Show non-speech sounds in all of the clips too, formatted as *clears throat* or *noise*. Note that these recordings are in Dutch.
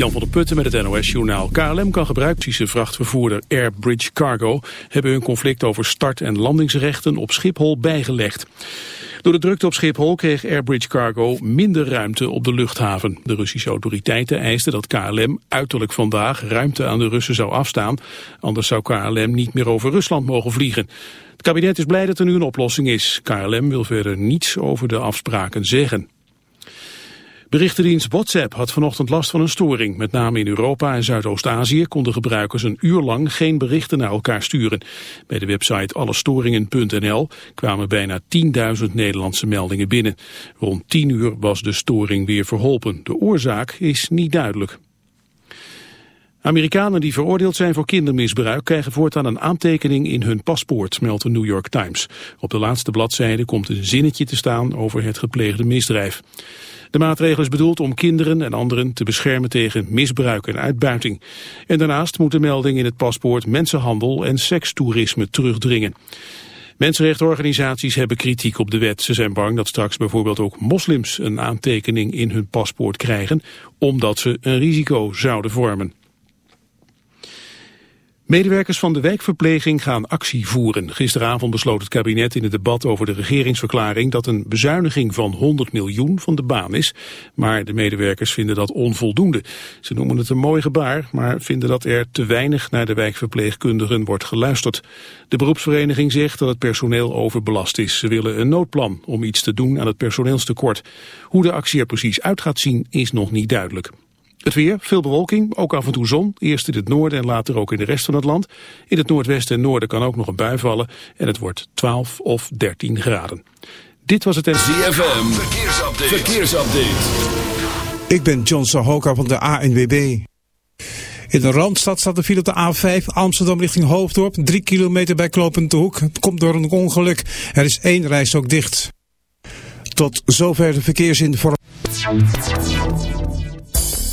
Jan van der Putten met het NOS-journaal. KLM kan gebruiken. vrachtvervoerder Airbridge Cargo hebben hun conflict over start- en landingsrechten op Schiphol bijgelegd. Door de drukte op Schiphol kreeg Airbridge Cargo minder ruimte op de luchthaven. De Russische autoriteiten eisten dat KLM uiterlijk vandaag ruimte aan de Russen zou afstaan. Anders zou KLM niet meer over Rusland mogen vliegen. Het kabinet is blij dat er nu een oplossing is. KLM wil verder niets over de afspraken zeggen. Berichtendienst WhatsApp had vanochtend last van een storing. Met name in Europa en Zuidoost-Azië konden gebruikers een uur lang geen berichten naar elkaar sturen. Bij de website allestoringen.nl kwamen bijna 10.000 Nederlandse meldingen binnen. Rond 10 uur was de storing weer verholpen. De oorzaak is niet duidelijk. Amerikanen die veroordeeld zijn voor kindermisbruik krijgen voortaan een aantekening in hun paspoort, meldt de New York Times. Op de laatste bladzijde komt een zinnetje te staan over het gepleegde misdrijf. De maatregel is bedoeld om kinderen en anderen te beschermen tegen misbruik en uitbuiting. En daarnaast moet de melding in het paspoort mensenhandel en sekstoerisme terugdringen. Mensenrechtenorganisaties hebben kritiek op de wet. Ze zijn bang dat straks bijvoorbeeld ook moslims een aantekening in hun paspoort krijgen, omdat ze een risico zouden vormen. Medewerkers van de wijkverpleging gaan actie voeren. Gisteravond besloot het kabinet in het debat over de regeringsverklaring dat een bezuiniging van 100 miljoen van de baan is. Maar de medewerkers vinden dat onvoldoende. Ze noemen het een mooi gebaar, maar vinden dat er te weinig naar de wijkverpleegkundigen wordt geluisterd. De beroepsvereniging zegt dat het personeel overbelast is. Ze willen een noodplan om iets te doen aan het personeelstekort. Hoe de actie er precies uit gaat zien is nog niet duidelijk. Het weer, veel bewolking, ook af en toe zon. Eerst in het noorden en later ook in de rest van het land. In het noordwesten en noorden kan ook nog een bui vallen. En het wordt 12 of 13 graden. Dit was het... ZFM, verkeersupdate. verkeersupdate. Ik ben John Sahoka van de ANWB. In de Randstad staat de file op de A5 Amsterdam richting Hoofddorp. Drie kilometer bij Klopend Hoek. Het komt door een ongeluk. Er is één reis ook dicht. Tot zover de verkeersinformatie.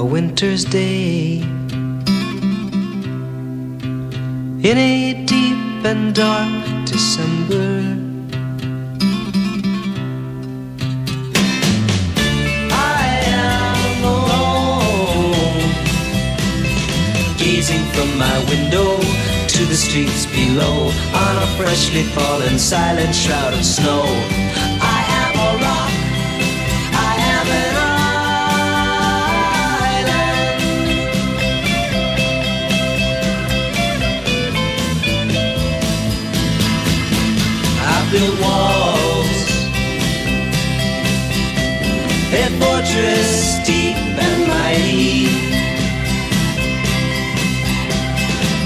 A winter's day in a deep and dark December. I am alone, gazing from my window to the streets below on a freshly fallen silent shroud of snow. Built walls, a fortress deep and mighty,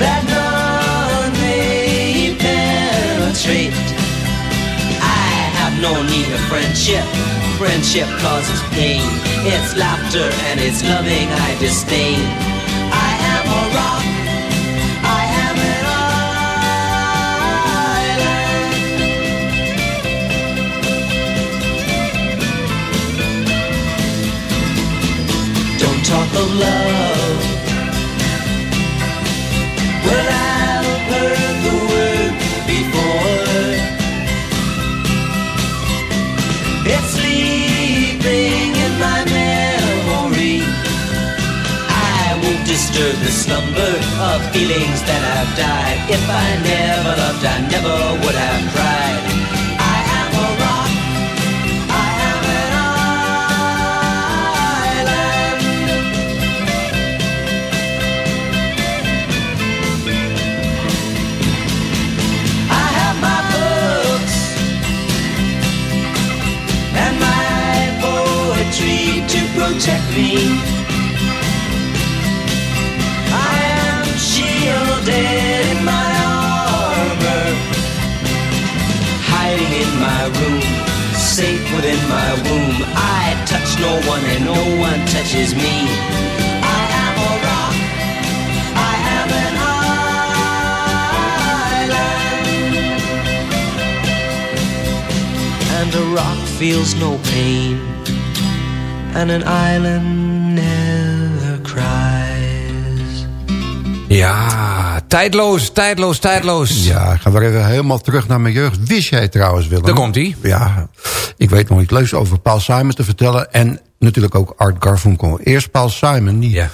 that none may penetrate. I have no need of friendship. Friendship causes pain. It's laughter and it's loving I disdain. Of love. Well, I've heard the word before. It's sleeping in my memory. I won't disturb the slumber of feelings that have died. If I never loved, I never would have cried. Protect me. I am shielded in my armor, hiding in my room, safe within my womb. I touch no one and no one touches me. I am a rock. I am an island. And a rock feels no pain. And an island never cries. Ja, tijdloos, tijdloos, tijdloos. Ja, ik ga weer even helemaal terug naar mijn jeugd. Wist jij trouwens, Willem? Daar komt-ie. Ja, ik weet nog iets leuks over Paul Simon te vertellen. En natuurlijk ook Art Garfunkel. Eerst Paul Simon, die Ja.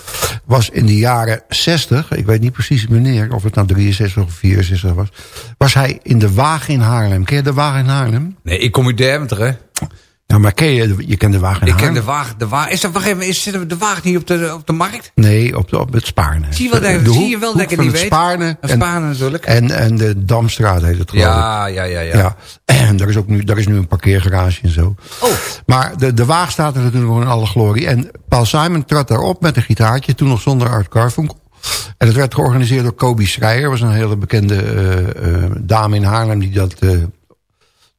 was in de jaren 60... ik weet niet precies wanneer, of het nou 63 of 64 was... was hij in de Wagen in Haarlem. Ken je de Wagen in Haarlem? Nee, ik kom uit Deventer, hè. Ja, maar ken je, je kent de Wagen Ik ken de wagen, de wagen. Is dat, wacht even, is de wagen niet op de, op de markt? Nee, op, de, op het Spaarne. Zie je wel De zie je wel dat ik het niet het weet? Spaarne. En- Spaarne natuurlijk. En, en de Damstraat heet het geloof. Ja, ja, ja, ja. Ja, *clears throat* en daar is ook nu, daar is nu een parkeergarage en zo. Oh. Maar de, de waag staat er natuurlijk nog in alle glorie. En Paul Simon trad daarop met een gitaartje, toen nog zonder Art Garfunkel. En het werd georganiseerd door Kobe Schreier. was een hele bekende eh, dame in Haarlem die dat... eh,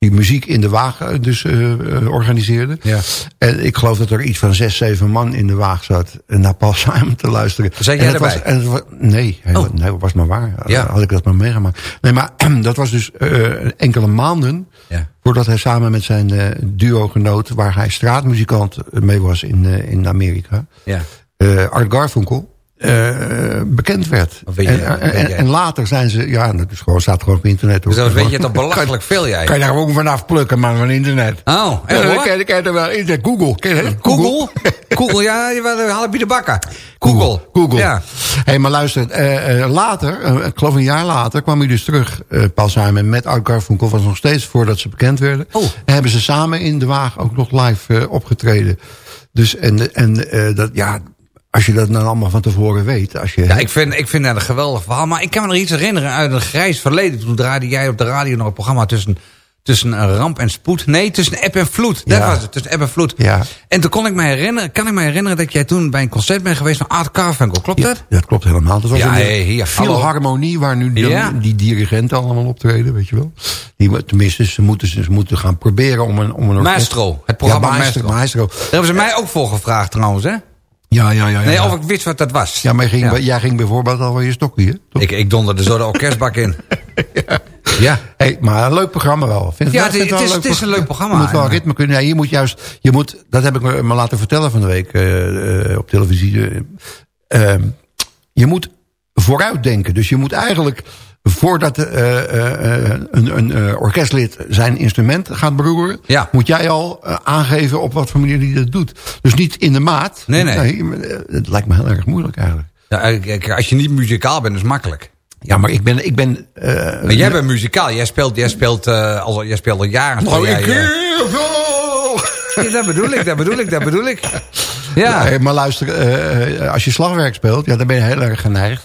die muziek in de waag eh, dus eh, eh, organiseerde. Ja. En ik geloof dat er iets van zes, zeven man in de waag zat... naar Paul Simon te luisteren. Zat jij het was- erbij? en het was- nee, hij- Oh. nee, dat was maar waar. Ja. Had ik dat maar meegemaakt. Nee, maar *clears throat* dat was dus eh, enkele maanden... Ja. voordat hij samen met zijn eh, duo-genoot... waar hij straatmuzikant mee was in, eh, in Amerika... Ja. eh, Art Garfunkel... eh, bekend werd. Jij? en, weet en, later zijn ze... Ja, dat is gewoon, staat gewoon op internet. hoor. Dus dan weet je *laughs* toch belachelijk veel, jij. Kan je daar gewoon vanaf plukken, man, van internet. Oh, echt hoor? je, kan je er wel internet. Google. Je dat? Google? Google, *laughs* ja, je wil halen bij de bakken. Google. Google. Ja. Hé, maar luister, eh, eh, later, eh, ik geloof een jaar later, kwam hij dus terug, eh Paul Simon, met Art Garfunkel. was nog steeds voordat ze bekend werden. Oh. En hebben ze samen in de waag ook nog live eh, opgetreden. Dus, en, en eh, dat, ja, als je dat dan allemaal van tevoren weet. Als je, Ja, ik vind, ik vind dat een geweldig verhaal. Maar ik kan me nog iets herinneren uit een grijs verleden. Toen draaide jij op de radio nog een programma tussen, tussen een ramp en spoed. Nee, tussen eb en vloed. Dat Ja. was het, tussen eb en vloed. Ja. En toen kon ik me herinneren, kan ik me herinneren dat jij toen bij een concert bent geweest van Art Carfunkel. Klopt Ja, dat? dat klopt helemaal. Dat was Ja, een hey, hier, hallo. harmonie waar nu die, dirigenten allemaal optreden, weet je wel. Die, tenminste, ze moeten, ze moeten gaan proberen om een... Om een orkest- Maestro, het programma. Maestro. Maestro. Daar hebben ze mij ook voor gevraagd trouwens, hè? Ja, ja, ja. ja, Nee, ja. of ik wist wat dat was. Ja, maar jij ging, Ja. jij ging bijvoorbeeld al van je stokje? Toch? Ik, ik donderde zo de orkestbak in. *laughs* ja. Hey, maar een leuk programma wel. Vind Ja, het- het is- het is een leuk programma. Je moet wel ritme kunnen. Ja, je moet juist, je moet, dat heb ik me, me laten vertellen van de week eh, eh, op televisie. Eh, ehm, je moet vooruitdenken. Dus je moet eigenlijk, voordat eh, eh, eh, een, een orkestlid zijn instrument gaat beroeren... Ja. moet jij al aangeven op wat voor manier hij dat doet. Dus niet in de maat. Nee, nee. het lijkt me heel erg moeilijk eigenlijk. Ja, als je niet muzikaal bent, is het makkelijk. Ja, maar ik ben... Ik ben Maar jij bent muzikaal. Jij speelt, jij speelt, al, jij speelt al jaren. Nou, ik... jij, ja, dat bedoel ik, dat bedoel ik, dat bedoel ik. *laughs* Ja, Ja, maar luister, als je slagwerk speelt, ja, dan ben je heel erg geneigd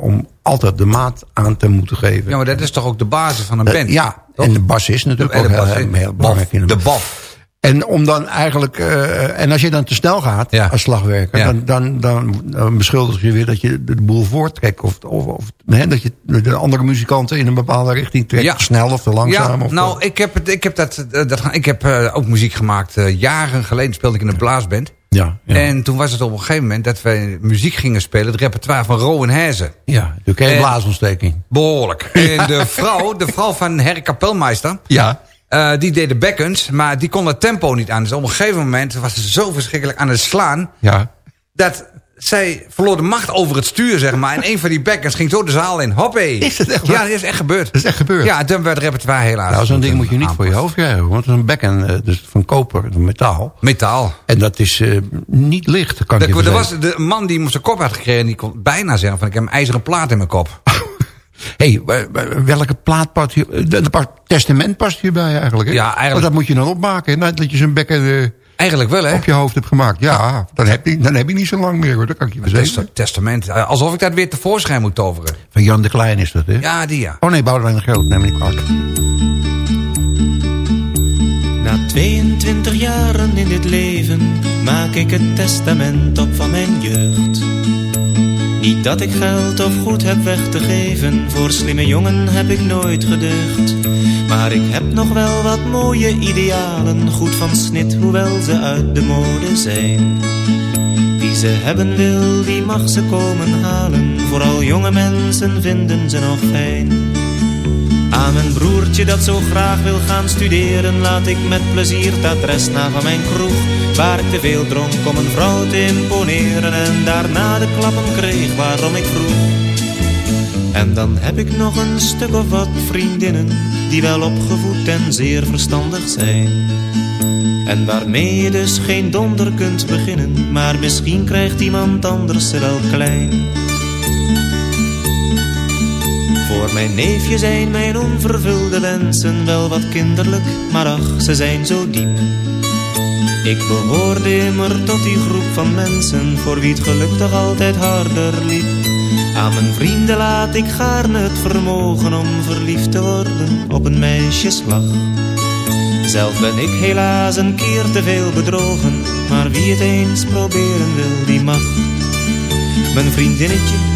om altijd de maat aan te moeten geven. ja, maar dat is toch ook de basis van een Eh, band? ja, toch? en de bassist natuurlijk En ook heel, bas- heel, heel belangrijk in De een baf. En om dan eigenlijk, eh, en als je dan te snel gaat Ja. als slagwerker, Ja. dan, dan, dan, dan beschuldig je weer dat je de boel voorttrekt. Of, of, of hè, dat je de andere muzikanten in een bepaalde richting trekt. Ja. Te snel of te langzaam. Ja, of nou, ik heb, het, ik heb, dat, eh, dat, ik heb ook muziek gemaakt. jaren geleden speelde ik in een blaasband. Ja, ja. En toen was het op een gegeven moment dat wij muziek gingen spelen. Het repertoire van Rowan Hezen. ja, toen kreeg je En- blaasontsteking. Behoorlijk. *laughs* En de vrouw, de vrouw van Herr Kapelmeister... Ja. eh, die deed de backends, maar die kon het tempo niet aan. Dus op een gegeven moment was ze zo verschrikkelijk aan het slaan... Ja. dat zij verloor de macht over het stuur, zeg maar. En een van die backends ging zo de zaal in. Hoppé. Is dat echt Ja, dat is echt gebeurd. Dat is echt gebeurd? Ja, toen werd repertoire helaas. Nou, zo'n ding moet je niet voor je hoofd krijgen. Want het is een bekken eh, dus van koper, metaal. Metaal. En dat is eh, niet licht, kan ik Er, je er was de man die zijn kop had gekregen... die kon bijna zeggen van ik heb een ijzeren plaat in mijn kop. *laughs* hey, wa- wa- welke plaat past hier? eh, De, de testament past hierbij eigenlijk. Hè? Ja, eigenlijk- Want dat moet je dan opmaken. hè, Nadat je zo'n bekken eh, Eigenlijk wel, hè? op je hoofd hebt gemaakt. Ja, dan heb, je, dan heb je niet zo lang meer hoor. Dat kan ik je verzekeren. Test- Testament. Alsof ik dat weer tevoorschijn moet toveren. Van Jan de Klein is dat, hè? Ja, die ja. Oh nee, Boudewijn de Groot. Neem me niet kwalijk. Na 22 jaren in dit leven maak ik het testament op van mijn jeugd. Niet dat ik geld of goed heb weg te geven, voor slimme jongen heb ik nooit gedeugd. Maar ik heb nog wel wat mooie idealen, goed van snit, hoewel ze uit de mode zijn. Wie ze hebben wil, die mag ze komen halen, vooral jonge mensen vinden ze nog fijn. Aan mijn broertje dat zo graag wil gaan studeren Laat ik met plezier het adres van mijn kroeg Waar ik te veel dronk om een vrouw te imponeren En daarna de klappen kreeg waarom ik vroeg. En dan heb ik nog een stuk of wat vriendinnen Die wel opgevoed en zeer verstandig zijn. En waarmee je dus geen donder kunt beginnen Maar misschien krijgt iemand anders ze wel klein. Voor mijn neefje zijn mijn onvervulde wensen wel wat kinderlijk, maar ach, ze zijn zo diep. Ik behoorde immer tot die groep van mensen voor wie het geluk toch altijd harder liep. Aan mijn vrienden laat ik gaarne het vermogen om verliefd te worden op een meisjeslag. Zelf ben ik helaas een keer te veel bedrogen, maar wie het eens proberen wil, die mag. Mijn vriendinnetje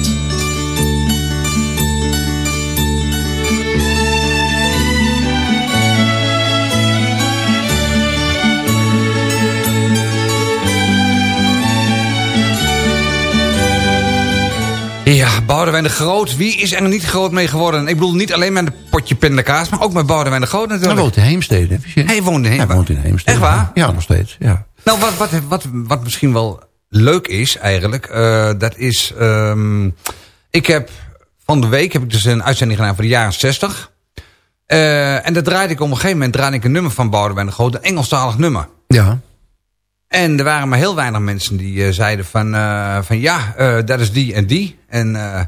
Ja, Boudewijn de Groot. Wie is er niet groot mee geworden? Ik bedoel niet alleen met een potje pindakaas, maar ook met Boudewijn de Groot natuurlijk. Hij woont in Heemstede. Hij woonde in Hij woont in Heemstede. Echt waar? Ja, nog steeds. Ja. Nou, wat, wat, wat, wat misschien wel leuk is eigenlijk, eh, dat is... ehm, ik heb van de week heb ik dus een uitzending gedaan voor de jaren 60. Eh, en daar draaide ik op een gegeven moment draaide ik een nummer van Boudewijn de Groot. Een Engelstalig nummer. ja. En er waren maar heel weinig mensen die eh, zeiden van, eh, van ja, eh, dat is die en die. En nou,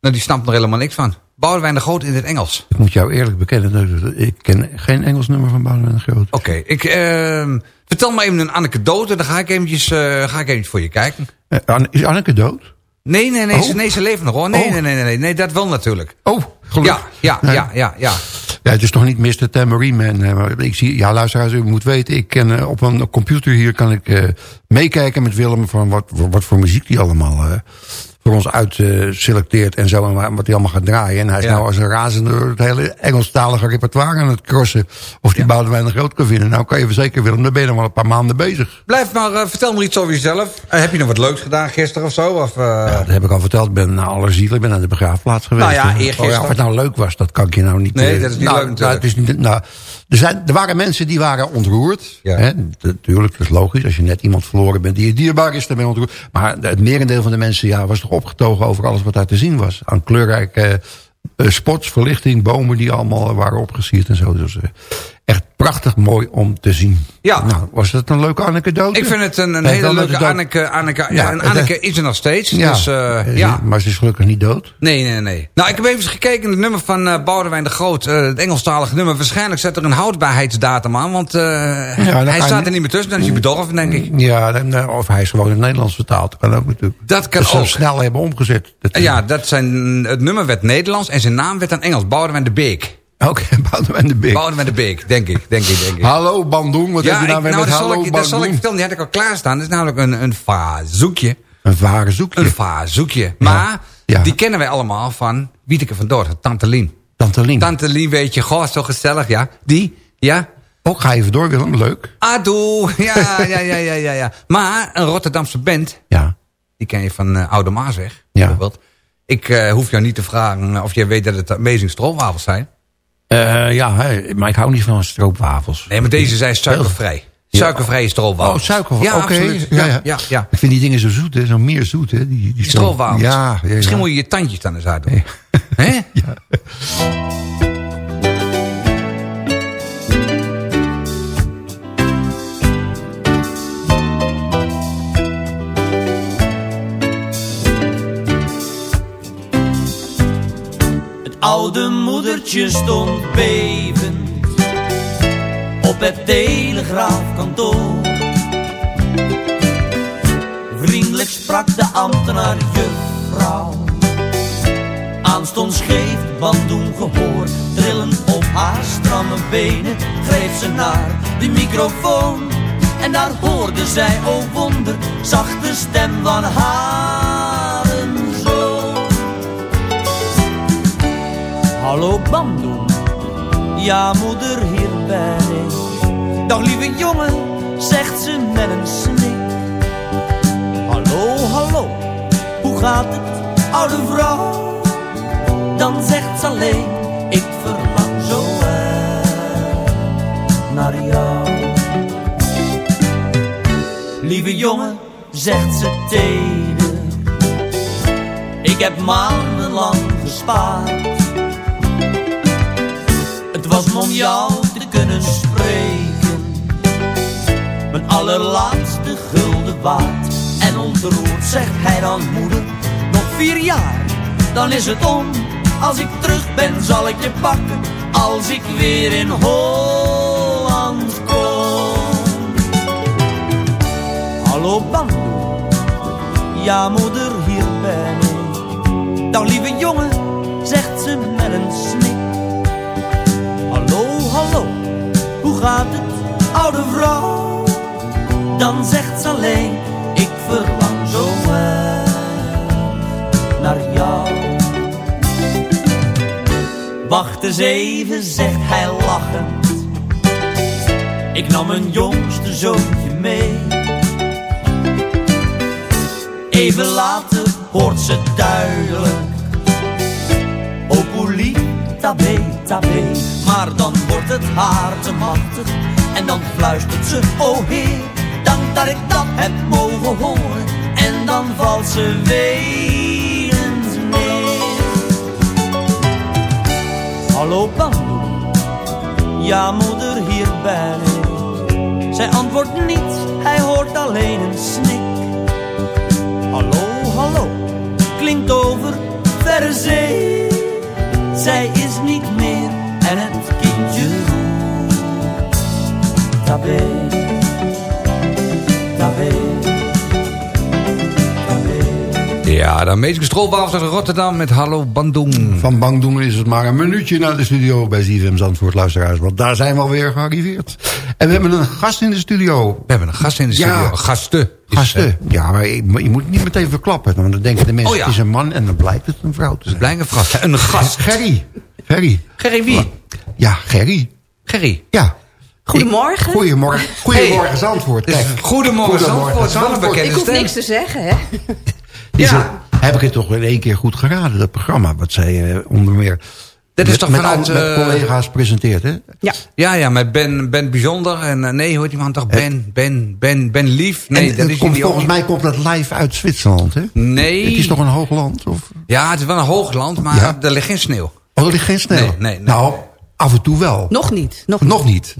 die snapt er helemaal niks van. Boudewijn de Groot in het Engels. Ik moet jou eerlijk bekennen, ik ken geen Engels nummer van Boudewijn de Groot. Oké, ik ehm, vertel me even een anekdote. Dan ga ik eventjes, eh, ga ik eventjes voor je kijken. Is Anneke dood? Nee, nee, nee, Oh. ze, nee ze leven nog hoor. Nee, Oh. nee, nee, nee, nee, nee, dat wel natuurlijk. Oh, gelukkig. Ja, ja, Nee. ja, ja, ja. Ja, het is toch niet Mr. Tambourine Man. Ik zie, ja, luisteraars, u moet weten, ik ken eh, op een computer hier kan ik eh, meekijken met Willem van wat, wat voor muziek die allemaal voor ons uitselecteert en zo. En wa- wat hij allemaal gaat draaien. En hij is Ja. nou als een razende door het hele Engelstalige repertoire aan het crossen. Of die Boudewijn de Groot kan vinden. Nou kan je verzekeren Willem, daar ben je nog wel een paar maanden bezig. Blijf maar, eh, vertel me iets over jezelf. Eh, heb je nog wat leuks gedaan gisteren of zo? Of, eh, Ja, dat heb ik al verteld. Ik ben naar Allerziel. Ik ben naar de begraafplaats geweest. Nou ja, eergisteren. Oh ja, of het nou leuk was, dat kan ik je nou niet... Nee, dat is niet nou, leuk natuurlijk. Nou, het is niet, nou, er, zijn, er waren mensen die waren ontroerd. Ja. Hè? Natuurlijk, dat is logisch. Als je net iemand verloren bent die je dierbaar is, dan ben je ontroerd. Maar het merendeel van de mensen ja, was toch opgetogen over alles wat daar te zien was. Aan kleurrijke eh, spots, verlichting, bomen die allemaal waren opgesierd en zo. Dus eh, prachtig mooi om te zien. Ja. Nou, was dat een leuke anekdote? ik vind het een, een hele leuke Anneke. Anneke Ja, en Anneke is er nog steeds. Ja, Dus, eh, ja. maar ze is gelukkig niet dood. Nee, nee, nee. Nou, ik heb even gekeken het nummer van Boudewijn de Groot. eh, het Engelstalige nummer. Waarschijnlijk zet er een houdbaarheidsdatum aan. Want hij staat er niet meer tussen. Dan is hij bedorven, denk ik. Ja, dan, of hij is gewoon in het Nederlands vertaald. Dat kan ook natuurlijk. Dat kan hem ook. snel hebben omgezet. Dat, Ja, dat zijn, het nummer werd Nederlands en zijn naam werd dan Engels. Boudewijn de Beek. *laughs* Oké, Boudewijn de Beek. Boudewijn de Beek, denk ik, denk ik, denk ik. Hallo Bandung, wat heb je nou ik- weer nou, met dat, zal hallo ik, dat zal ik vertellen. Die had ik al klaarstaan. Dat is namelijk een, een vazoekje. Een ware zoekje. Een vazoekje. Maar Ja. die kennen wij allemaal van Wieteke van Dort, Tante Lien. Tante Lien. Tante Lien, weet je, goh, zo gezellig, ja. Die, ja. Ook ga even door, Willem. Leuk. Adoe, ja, ja, ja, ja, ja, ja. Maar een Rotterdamse band, Ja. die ken je van eh, Oude Maasweg, Ja. bijvoorbeeld. Ik eh, hoef jou niet te vragen of jij weet dat het Amazing Stroopwafels zijn. Eh, ja, maar ik hou niet van stroopwafels. Nee, maar deze zijn suikervrij. Suikervrije stroopwafels. Oh, suiker. Ja, Oké. absoluut. Ja, Ja, ja. ja, ja. Ik vind die dingen zo zoet, hè. Zo meer zoet, hè. Die, die, Die stroopwafels. Ja, ja, ja. Misschien moet je je tandjes dan eens uit doen. Hè? *laughs* oude moedertje stond bevend op het telegraafkantoor. Vriendelijk sprak de ambtenaar juffrouw. Aanstonds geeft bandoen gehoor. Trillend op haar stramme benen greep ze naar de microfoon. En daar hoorde zij, oh wonder, zachte stem van haar Hallo bandoen, ja moeder, hier ben ik. Dag lieve jongen, zegt ze met een snik. Hallo, hallo, hoe gaat het, oude vrouw? Dan zegt ze alleen, ik verlang zo naar jou. Lieve jongen, zegt ze teder, ik heb maandenlang gespaard. Was om jou te kunnen spreken, mijn allerlaatste gulden waard. En ontroerd zegt hij dan moeder, nog vier jaar, dan is het om. Als ik terug ben zal ik je pakken, als ik weer in Holland kom. Hallo Bamboe, ja moeder hier ben ik. Dag lieve jongen, zegt ze met een snik. Hallo, hoe gaat het, oude vrouw? Dan zegt ze alleen, ik verlang zo naar jou. Wacht eens even, zegt hij lachend. Ik nam mijn jongste zoontje mee. Even later hoort ze duidelijk. Opuli, tabé, tabé. Maar dan het haar te machtig. En dan fluistert ze, oh heer, dank dat ik dat heb mogen horen. En dan valt ze weenend neer. Hallo bamboe, ja moeder, hier ben ik. Zij antwoordt niet, hij hoort alleen een snik. Hallo, hallo, klinkt over verre zee. Zij is niet meer en het Ja, de Meeske Strolwaals uit Rotterdam met Hallo Bandung. Van Bangdoen is het maar een minuutje naar de studio bij ZFM Zandvoort, luisteraars. Want daar zijn we alweer gearriveerd. En we hebben een gast in de studio. We hebben een gast in de studio. Ja. Gasten. is, eh, Gasten. Ja, maar je, je moet het niet meteen verklappen. Want dan denken de mensen, Oh ja. het is een man en dan blijkt het een vrouw te zijn. Blijkt een gast. Een gast. Gerry. Gerry. Gerry wie? Ja, Gerry. Gerry. Ja. Goedemorgen. Goedemorgen. Goedemorgen Zandvoort. Kijk. Goedemorgen Zandvoort. Een bekende Ik hoef niks te zeggen, hè? *laughs* Ja. het- heb ik het toch in één keer goed geraden, dat programma. Wat zij eh, onder meer Dat is met, toch met, vanuit, al- met eh, collega's presenteert, hè? Ja. Ja, ja, met Ben, ben Bijzonder. En eh, nee, heet die man toch? Ben, Ben, Ben, Ben Lief. Nee, en dat het is komt, volgens mij komt dat live uit Zwitserland, hè? Nee. Het is toch een hoog land? Of? Ja, het is wel een hoog land, maar Ja. er ligt geen sneeuw. Oh, er ligt geen sneeuw? Nee, nee, nee. Nou, af en toe wel. Nog niet. Nog, Nog niet.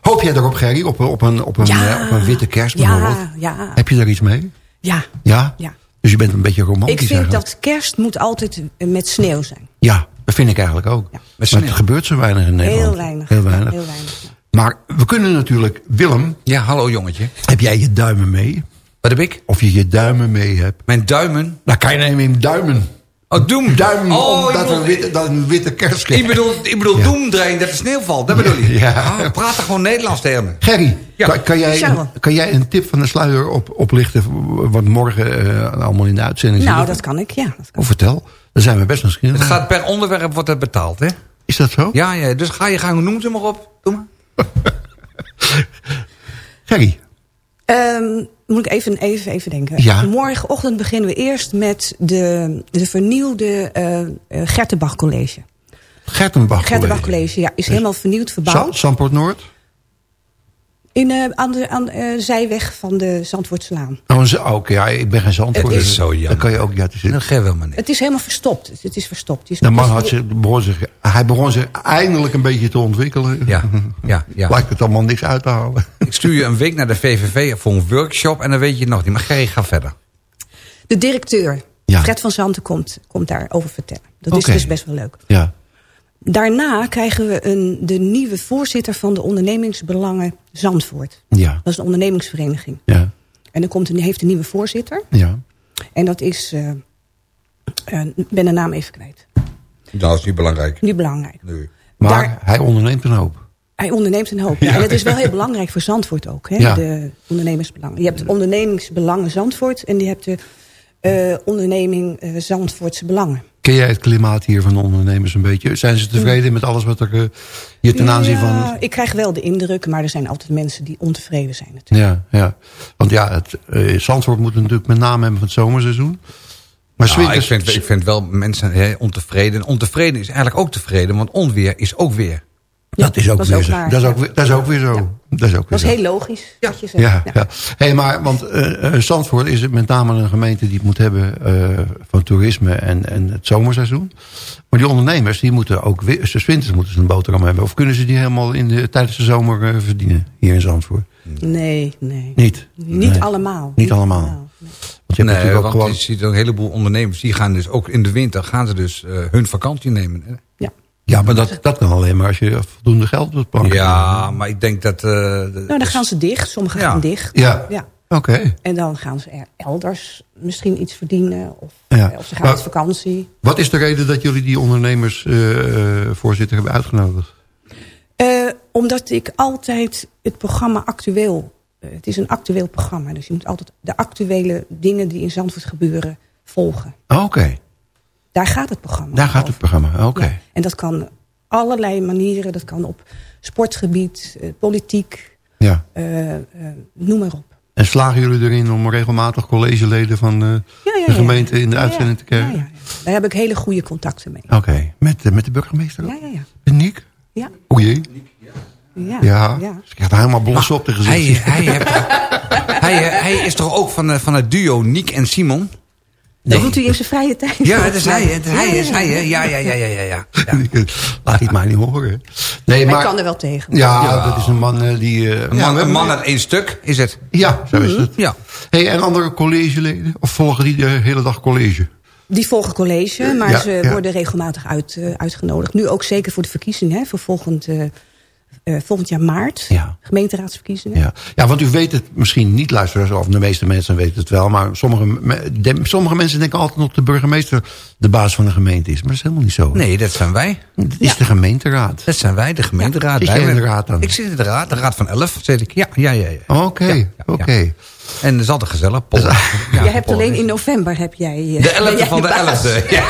Hoop jij erop, Gerry? Op, op, een, op, een, Ja. eh, op een witte kerst bijvoorbeeld? ja. Heb je daar iets mee? Ja. Ja? Ja. Dus je bent een beetje romantisch Ik vind eigenlijk. dat kerst moet altijd eh, met sneeuw zijn. Ja, dat vind ik eigenlijk ook. Met maar sneeuw. het gebeurt zo weinig in Nederland. Heel weinig. Heel weinig. Heel weinig. ja. Maar we kunnen natuurlijk... Willem, Ja, hallo jongetje. heb jij je duimen mee? Wat heb ik? Of je je duimen mee hebt? Mijn duimen. Dan kan je nemen in duimen. Oh, doem. Duimen oh, omdat ik een bedoel, witte, dat een witte kerst ik bedoel, ik bedoel Ja. doem draaien dat er sneeuw valt. Dat bedoel je? *laughs* Ja. Ah, praat er gewoon Nederlands tegen me. Gerry, Ja. kan, kan, jij, Charles. kan jij een tip van de sluier op, oplichten... wat morgen eh, allemaal in de uitzending Nou, zit? dat kan ik, ja. Dat kan. Oh, vertel. Dan zijn we best misschien. Het gaat per onderwerp wordt het betaald, hè? Is dat zo? Ja, ja. Dus ga je gang, noem ze maar op. Doe maar. *laughs* Gerry, Ehm, moet ik even, even, even denken. Ja. Morgenochtend beginnen we eerst met de, de vernieuwde eh, Gertenbach College. Gertenbach Gertenbach College, ja, is helemaal vernieuwd, verbouwd. Zandpoort Noord? In, eh, aan de, aan eh, zijweg van de Zandvoortslaan. Oh, oh, Oké, ja, ik ben geen Zandvoort. Het is zo jammer. Dan kan je ook... Ja, het is, Dat geeft wel maar niet. Het is helemaal verstopt. Het, het is verstopt. Het is de man had zich, begon zich, hij begon zich eindelijk een beetje te ontwikkelen. Ja, ja, ja. Lijkt het allemaal niks uit te halen. Ik stuur je een week naar de VVV voor een workshop en dan weet je het nog niet. Maar Gerry, ga verder. De directeur, Ja. Fred van Zanten, komt, komt daarover vertellen. Dat is dus best wel leuk. Ja. Daarna krijgen we een, de nieuwe voorzitter van de ondernemingsbelangen Zandvoort. Ja, Dat is een ondernemingsvereniging. ja, En dan komt een, heeft een nieuwe voorzitter. ja. En dat is, eh, eh, ik ben de naam even kwijt. Dat is niet belangrijk. Niet belangrijk. Nee. Maar Daar- hij onderneemt een hoop. Hij onderneemt een hoop. *laughs* Ja. En het is wel heel belangrijk voor Zandvoort ook. Hè? Ja. De ondernemingsbelangen. Je hebt de ondernemingsbelangen Zandvoort. En je hebt de eh, onderneming Zandvoortse belangen. Ken jij het klimaat hier van de ondernemers een beetje? Zijn ze tevreden met alles wat er eh, hier ten aanzien Ja, van... ik krijg wel de indruk. Maar er zijn altijd mensen die ontevreden zijn natuurlijk. Ja, ja. Want ja, het, eh, Zandvoort moet natuurlijk met name hebben van het zomerseizoen. Maar Nou, ik, vind, ik vind wel mensen hè, ontevreden. En ontevreden is eigenlijk ook tevreden, want onweer is ook weer. Dat is ook weer ook zo. Dat is ook, weer- dat is ook weer zo. Dat is ook weer Dat is zo. heel logisch. wat je zegt. Ja, ja. Hey, maar want eh eh, Zandvoort is het met name een gemeente die het moet hebben eh, van toerisme en, en het zomerseizoen. Maar die ondernemers die moeten ook, ze winters moeten ze een boterham hebben. Of kunnen ze die helemaal in de, tijdens de zomer eh, verdienen hier in Zandvoort? Nee, nee. Niet? Niet Nee. allemaal. Niet allemaal. nee. Want je hebt Nee, natuurlijk ook want gewoon... je ziet een heleboel ondernemers, die gaan dus ook in de winter, gaan ze dus eh, hun vakantie nemen. Hè? Ja, maar dat, dat kan alleen maar als je voldoende geld op de bank Ja, maar ik denk dat... eh, Nou, dan gaan ze dicht. Sommigen Ja. gaan dicht. Ja, Ja. oké. En dan gaan ze er elders misschien iets verdienen. Of, Ja. eh, of ze gaan Maar- op vakantie. Wat is de reden dat jullie die ondernemersvoorzitter hebben uitgenodigd? Eh, omdat ik altijd het programma actueel... eh, het is een actueel programma. Dus je moet altijd de actuele dingen die in Zandvoort gebeuren volgen. Oh, Oké, Daar gaat het programma daar gaat over. het programma. Oké. Ja. En dat kan allerlei manieren. Dat kan op sportgebied, eh, politiek, Ja. eh, eh, noem maar op. En slagen jullie erin om regelmatig collegeleden van eh, Ja, ja, de ja. gemeente in de Ja, uitzending te krijgen? Ja, ja, ja. Daar heb ik hele goede contacten mee. Oké, met, met de burgemeester ook? Ja, ja, ja. En Niek? Ja, O jee. ja. Ja, ja. ze krijgt helemaal blossen op de hij, gezicht. hij, heeft- *laughs* hij, hij is toch ook van, van het duo Niek en Simon? Dat doet hij in zijn vrije tijd. Ja, het is hij. Het is hij, Ja, het is ja, hij. ja. hè? Ja, ja, ja, ja, ja. ja. ja. *laughs* Laat hij het maar niet horen. Nee, Hij maar, kan er wel tegen. ja, dat is een man eh, die... eh, Een man, we- een man uit één stuk is het. Ja, zo is het. Ja. Hey, en andere collegeleden? Of volgen die de hele dag college? Die volgen college, maar Ja, ze ja. worden regelmatig uit, eh, uitgenodigd. Nu ook zeker voor de verkiezingen, hè, voor volgend, eh, eh, volgend jaar maart. Ja. Gemeenteraadsverkiezingen. Ja. ja, want u weet het misschien niet, luisteraars, of de meeste mensen weten het wel. Maar sommige, me- de- sommige mensen denken altijd nog de burgemeester de baas van de gemeente is. Maar dat is helemaal niet zo. Nee, dat zijn wij. Het is de gemeenteraad. Dat zijn wij, de gemeenteraad. Zit Wij jij in de raad dan? Ik zit in de raad, de raad van 11, zit ik. Ja, ja, ja. ja. Oké, Ja, ja, oké. ja. En dat is altijd gezellig. Pol. *laughs* Ja, Jij hebt Pol. alleen in november heb jij... eh, De ben 11e jij van de baas. 11e. Ja.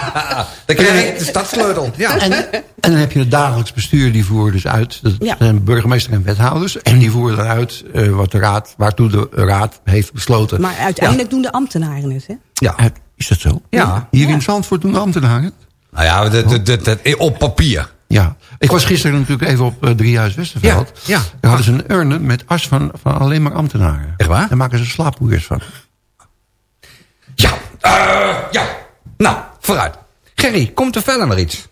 *laughs* Dan krijg ik de stadssleutel. Ja. *laughs* En, en dan heb je het dagelijks bestuur, die voeren dus uit. Dat Ja. zijn burgemeester en wethouders. En die voeren dan uit eh, wat de raad, waartoe de raad heeft besloten. Maar uiteindelijk doen de ambtenaren het, hè? ja. Is dat zo? Ja. Hier in Zandvoort doen de ambtenaren? Nou ja, de, de, de, de- op papier. Ja. Ik was gisteren natuurlijk even op uh, Driehuis Westerveld. Ja, ja. Daar hadden ze een urne met as van, van alleen maar ambtenaren. Echt waar? Daar maken ze slaaphoeiers van. Ja, eh, ja. Nou, vooruit. Gerry, komt er verder nog iets?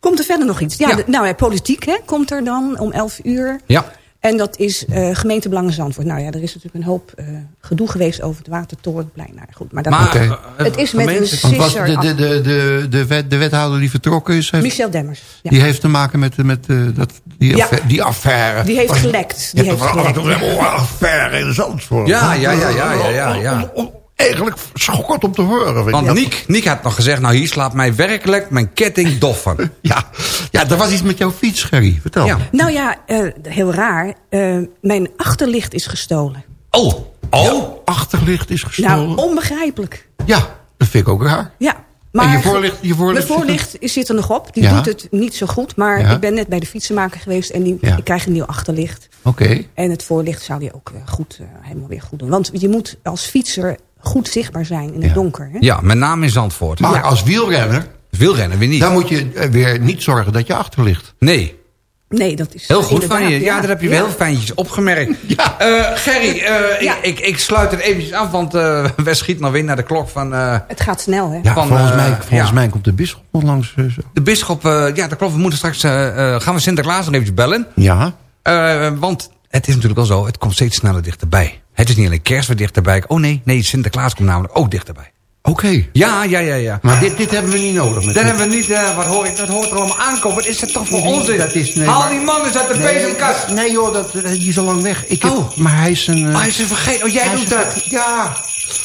Komt er verder nog iets? Ja, Ja. de- nou ja, politiek hè, komt er dan om 11 uur. Ja. En dat is eh gemeentebelangen Zandvoort. Nou ja, er is natuurlijk een hoop eh, gedoe geweest over het Watertorenplein. Nou, goed, maar dat Maar eh, Het is met gemeente- een Sisser de, de, de, de, de, wet, de wethouder die vertrokken is, heeft, Michel Demmers. Ja. die heeft te maken met, met eh, dat, die, Ja. affaire, die affaire. Die heeft gelekt. Die heeft gelekt. affaire in Zandvoort. Ja, ja, ja, ja, ja, ja, ja. Eigenlijk schokkend om te horen. weet Want je. Niek, Niek had nog gezegd, nou hier slaat mij werkelijk mijn ketting dof van. *laughs* Ja, ja, er was iets met jouw fiets, Gerry. Vertel. Ja. Nou ja, eh, heel raar. Eh, mijn achterlicht is gestolen. Oh, oh. Achterlicht is gestolen. Nou, onbegrijpelijk. Ja, dat vind ik ook raar. Ja. Maar En je voorlicht, je voorlicht, Mijn voorlicht zit er nog op. Die Ja. doet het niet zo goed. Maar Ja. ik ben net bij de fietsenmaker geweest. En die, Ja. ik krijg een nieuw achterlicht. Oké. En het voorlicht zou die ook eh, goed, helemaal weer goed doen. Want je moet als fietser goed zichtbaar zijn in het Ja. donker. Hè? Ja, met name in Zandvoort. Maar als wielrenner, Wielrennen weer niet. dan moet je eh, weer niet zorgen dat je achterligt. Nee, Nee, dat is heel goed van je. inderdaad, Ja, dat heb je wel heel fijntjes opgemerkt. *laughs* Ja. Eh, Gerry, eh, Ja. ik, ik, ik sluit het eventjes af, want eh *laughs* we schieten nog weer naar de klok van... eh, Het gaat snel, hè? Ja, Van, volgens, mij, volgens ja. mij komt de bisschop nog langs. zo. de bisschop, eh, ja dat klopt, we moeten straks... eh, eh, gaan we Sinterklaas nog eventjes bellen. Ja, Eh, want het is natuurlijk wel zo, het komt steeds sneller dichterbij. Het is niet alleen kerst wat dichterbij. Oh nee, nee, Sinterklaas komt namelijk ook dichterbij. Oké. Ja, ja, ja, ja. Maar dit, dit hebben we niet nodig. Dit. hebben we niet, eh, wat hoor ik, dat hoort er allemaal aankomen. Wat is dat toch voor onzin? Dat is, nee, Haal maar- die man eens uit de Nee, bezemkast. Nee joh, dat, eh, die is al lang weg. Ik heb, Oh. Maar hij is een... eh, Oh, hij is er vergeten. Oh, jij doet dat. Ja,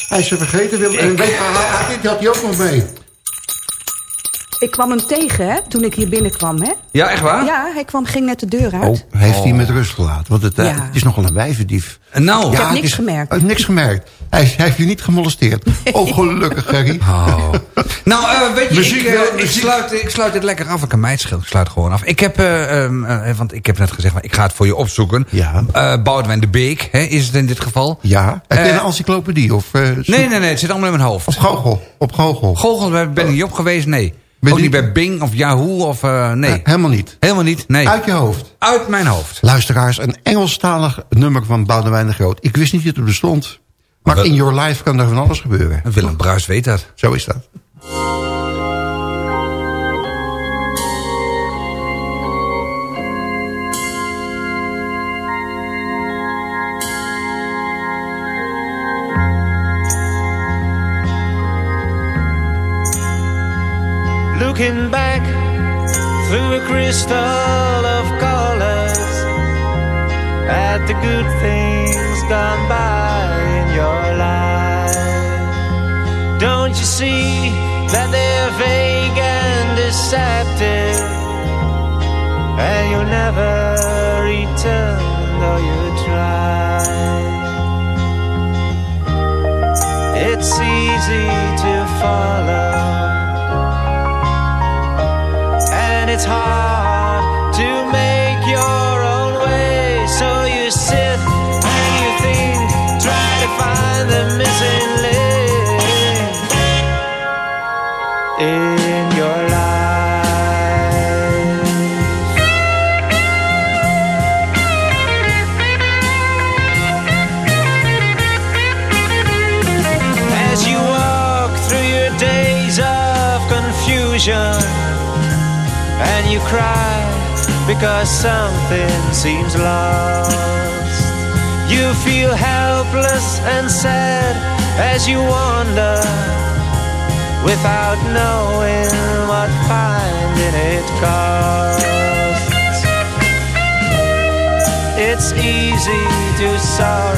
hij is er vergeten. Wil, en weet, hij- dit had hij ook nog mee. Ik kwam hem tegen, hè, toen ik hier binnenkwam, hè. Ja, echt waar? Ja, hij kwam, ging net de deur uit. Oh, heeft hij met rust gelaten. Want het, eh, Ja. het is nogal een wijvendief. Nou. Ik heb het niks is- gemerkt. Oh, niks gemerkt. Hij, hij heeft je niet gemolesteerd. Oh, gelukkig, Gerry. Oh. Nou, eh, weet je, Muziek ik, eh, ik, sluit, ik sluit dit lekker af. Ik kan mij het. Ik sluit gewoon af. Ik heb, eh, ehm, eh, want ik heb net gezegd, maar ik ga het voor je opzoeken. Ja. Eh Boudewijn de Beek, hè, is het in dit geval. Ja, heb je Eh, een encyclopedie? Of, eh, Nee, nee, nee, het zit allemaal in mijn hoofd. Op Google. Op Google. Google, ben ben ik niet op geweest? Nee. Ook je niet bij Bing of Yahoo of... eh, nee, Eh, helemaal niet. helemaal niet. Nee, Uit je hoofd. uit mijn hoofd. Luisteraars, een Engelstalig nummer van Boudewijn de Groot. Ik wist niet dat het bestond. Maar Wel- in your life kan er van alles gebeuren. Willem Bruis weet dat. Zo is dat. Looking back through a crystal of colors at the good things gone by in your life. Don't you see that they're vague and deceptive? And you'll never return though you try. It's easy to follow it's hard because something seems lost. You feel helpless and sad as you wander without knowing what finding it costs. It's easy to sorrow,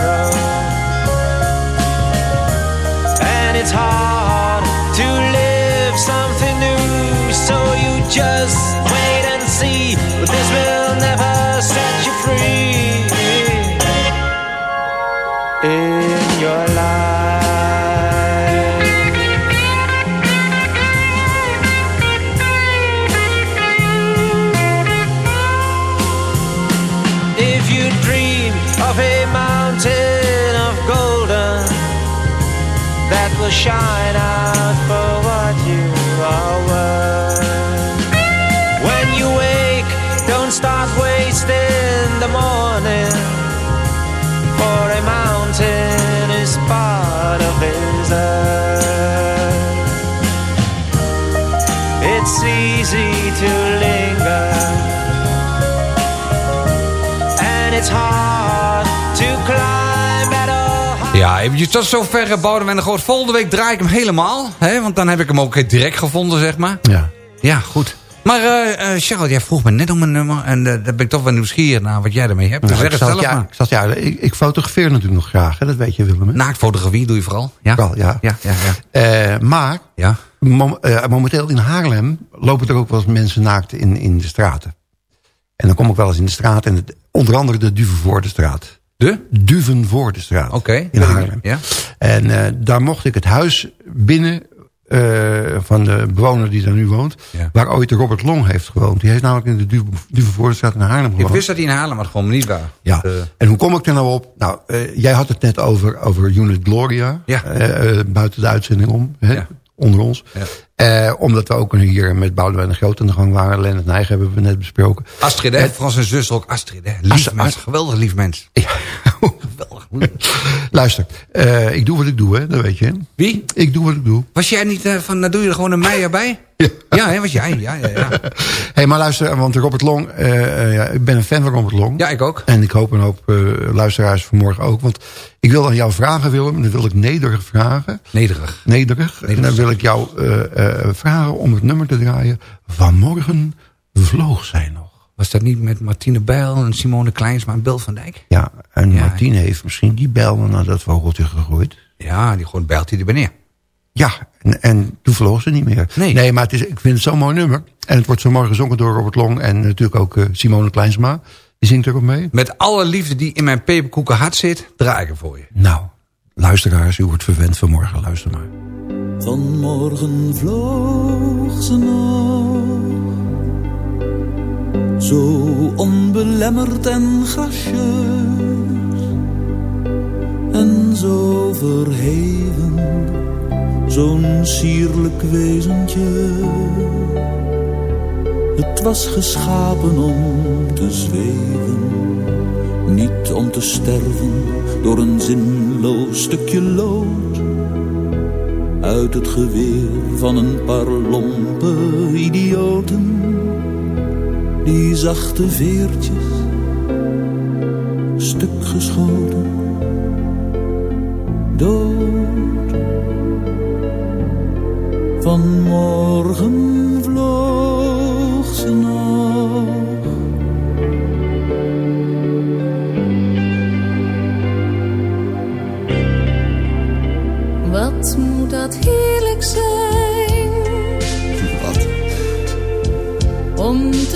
eventjes tot zover eh, Boudewijn de Groot. Volgende week draai ik hem helemaal. Hè, want dan heb ik hem ook direct gevonden, zeg maar. Ja. Ja, goed. Maar eh eh, Charles, jij vroeg me net om een nummer. En eh, daar ben ik toch wel nieuwsgierig naar wat jij ermee hebt. Nou, ik, zelf ja, ik, ja, ik, ik fotografeer natuurlijk nog graag, hè, dat weet je Willem. hè? Naaktfotografie doe je vooral. Ja, ja. ja, ja. ja. Eh, maar ja. mom- eh, momenteel in Haarlem lopen er ook wel eens mensen naakt in, in de straten. En dan kom ik wel eens in de straat, en het- onder andere de Duvenvoordestraat. De? Duvenvoordestraat Oké. in Haarlem. Ja. En eh, daar mocht ik het huis binnen eh, van de bewoner die daar nu woont. Ja. Waar ooit Robert Long heeft gewoond. Die heeft namelijk in de Duven- Duvenvoordestraat in Haarlem Ik gewoond. wist dat hij in Haarlem had, gewoon niet waar. Ja, Eh, en hoe kom ik er nou op? Nou, jij had het net over, over Unit Gloria. Ja. Buiten de uitzending om, hè, Ja. onder ons. Ja. Eh, omdat we ook hier met Boudewijn de Groot aan de gang waren. Lennart Nijgen hebben we net besproken. Astrid, hè? Vooral zijn zus ook Astrid, hè? Lief Astrid- mens, geweldig lief mens. Ja. *laughs* Luister, eh, ik doe wat ik doe, hè, dat weet je. hè. Wie? Ik doe wat ik doe. Was jij niet eh, van, dan doe je er gewoon een meier bij? *laughs* Ja. Ja, hè, was jij. Ja, ja, ja. *laughs* hey, maar luister, want Robert Long, eh, ja, ik ben een fan van Robert Long. ja, ik ook. En ik hoop een hoop luisteraars vanmorgen ook. Want ik wil aan jou vragen, Willem. Dan wil ik nederig vragen. Nederig. Nederig. En dan wil ik jou vragen om het nummer te draaien. Vanmorgen vloog zij nog. Was dat niet met Martine Bijl en Simone Kleinsma en Bill van Dijk? Ja, en Ja. Martine heeft misschien die bijl naar dat vogeltje gegooid. Ja, die gewoon bijlt hij er beneden. Ja, en, en toen vloog ze niet meer. Nee. maar het is, ik vind het zo'n mooi nummer. En het wordt zo mooi gezongen door Robert Long. En natuurlijk ook eh, Simone Kleinsma. Die zingt erop mee. Met alle liefde die in mijn peperkoeken hart zit, draai ik er voor je. Nou, luisteraars, u wordt verwend vanmorgen. Luister maar. Vanmorgen vloog ze nog, zo onbelemmerd en gracieus, en zo verheven, zo'n sierlijk wezentje. Het was geschapen om te zweven, niet om te sterven door een zinloos stukje lood uit het geweer van een paar lompe idioten. Die zachte veertjes, stuk geschoten, dood. Vanmorgen vloog ze.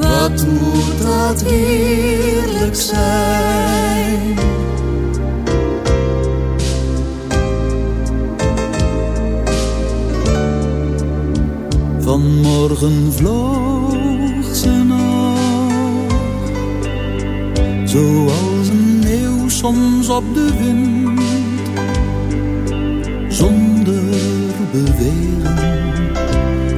Wat moet dat heerlijk zijn? Vanmorgen vloog ze nog, zoals een eeuw soms op de wind, zonder bewegen,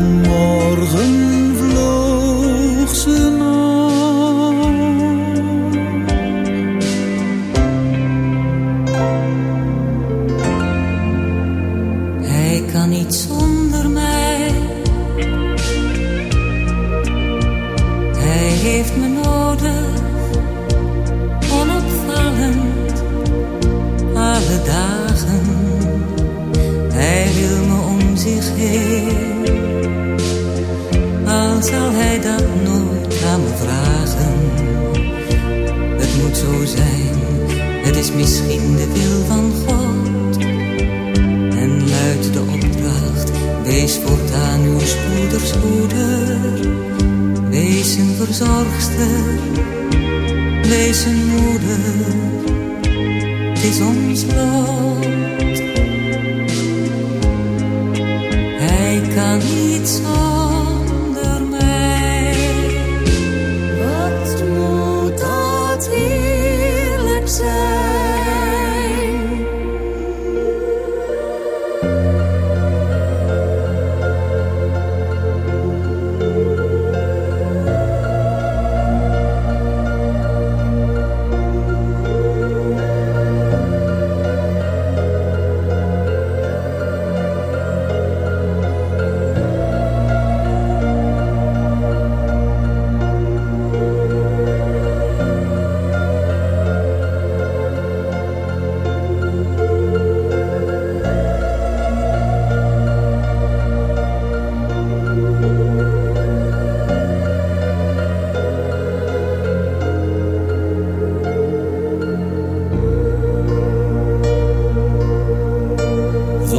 Vanmorgen vloog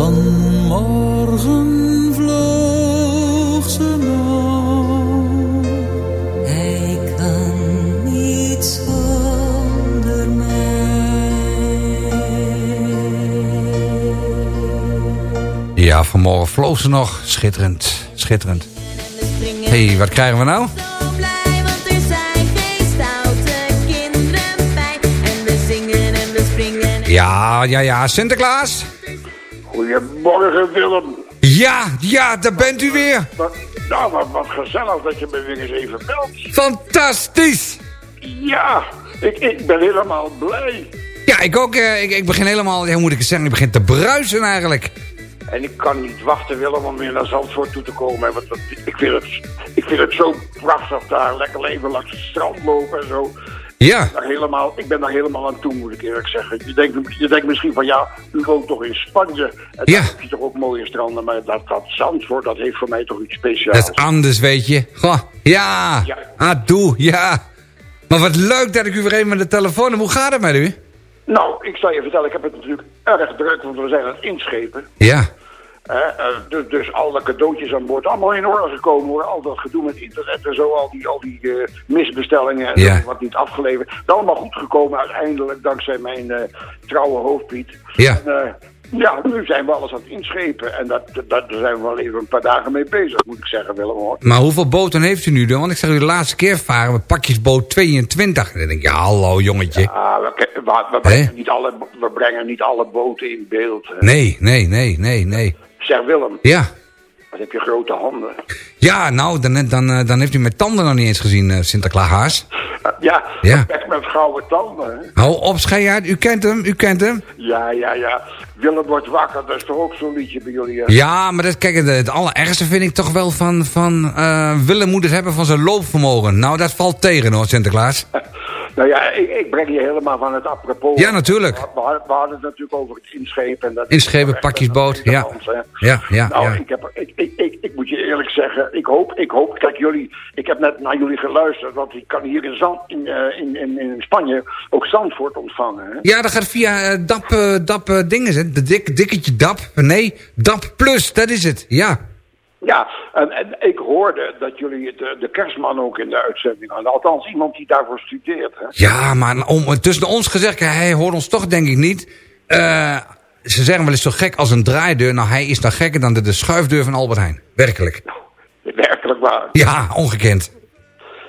Vanmorgen vloog ze nog. Hij kan niet zonder mij. Ja, vanmorgen vloog ze nog. Schitterend, schitterend. Hé, hey, wat krijgen we nou? Ja, ja, ja, Sinterklaas. Goedemorgen Willem. Ja, ja, daar bent u weer. Wat- Nou, wat, wat gezellig dat je me weer eens even belt. Fantastisch. Ja, ik, ik ben helemaal blij. Ja, ik ook. eh, ik, ik begin helemaal, hoe moet ik het zeggen, ik begin te bruisen eigenlijk. En ik kan niet wachten, Willem, om weer naar Zandvoort toe te komen. Want dat, ik, vind het, ik vind het zo prachtig daar. Lekker leven langs het strand lopen en zo. Ja. Daar helemaal, ik ben daar helemaal aan toe, moet ik eerlijk zeggen. Je denkt, je denkt misschien van, ja, u woont toch in Spanje. En daar heb je toch ook mooie stranden. Maar dat, dat Zandvoort, dat heeft voor mij toch iets speciaals. Dat is anders, weet je. Goh, ja. Ja. Ah, doe, ja. Maar wat leuk dat ik u weer even met de telefoon heb. Hoe gaat het met u? Nou, ik zal je vertellen, ik heb het natuurlijk erg druk, want we zijn aan het inschepen. Ja. Dus, dus alle cadeautjes aan boord, allemaal in orde gekomen hoor. Al dat gedoe met internet en zo, al die, al die eh, misbestellingen en Ja. wat niet afgeleverd. Is allemaal goed gekomen uiteindelijk, dankzij mijn eh, trouwe hoofdpiet. Ja. En, ja, nu zijn we alles aan het inschepen. En dat, dat, daar zijn we wel even een paar dagen mee bezig, moet ik zeggen, Willem hoor. Maar hoeveel boten heeft u nu dan? Want ik zag u de laatste keer varen met pakjesboot 22. En dan denk ik, ja, hallo jongetje. Ah, we, we, we brengen niet alle, we brengen niet alle boten in beeld. hè. Nee, nee, nee, nee, nee. Zeg Willem, Ja. wat heb je grote handen. Ja, nou, dan, dan, eh, dan heeft u mijn tanden nog niet eens gezien, eh, Sinterklaas. Eh, ja, Ja. bek met gouden tanden. Hou op, schei U kent hem, u kent hem. Ja, ja, ja. Willem wordt wakker, dat is toch ook zo'n liedje bij jullie? hè? Ja, maar dat, kijk, het, het allerergste vind ik toch wel van... van Willem moet het hebben van zijn loopvermogen. Nou, dat valt tegen hoor, Sinterklaas. *laughs* Nou ja, ik, ik breng je helemaal van het apropos. Ja, natuurlijk. We, we hadden- we hadden het natuurlijk over het inschepen. En dat Inschepen, pakjesboot, ja. Ja, ja, nou, ja. Ik, heb, ik, ik, ik, ik moet je eerlijk zeggen, ik hoop, ik hoop, kijk jullie, ik heb net naar jullie geluisterd, want ik kan hier in, Zand, in, eh, in, in, in Spanje ook Zandvoort ontvangen. Hè? Ja, dat gaat via eh, DAP, eh, DAP dingen, hè. De dik, dikketje DAP. Nee, DAP Plus, dat is het. Ja. Ja, en, en ik hoorde dat jullie eh, de kerstman ook in de uitzending hadden. Althans, iemand die daarvoor studeert. Hè? Ja, maar om, tussen ons gezegd, hij hoort ons toch denk ik niet. Eh, ze zeggen wel eens zo gek als een draaideur. Nou, hij is dan gekker dan de, de schuifdeur van Albert Heijn. Werkelijk. *laughs* Werkelijk waar. Ja, ongekend.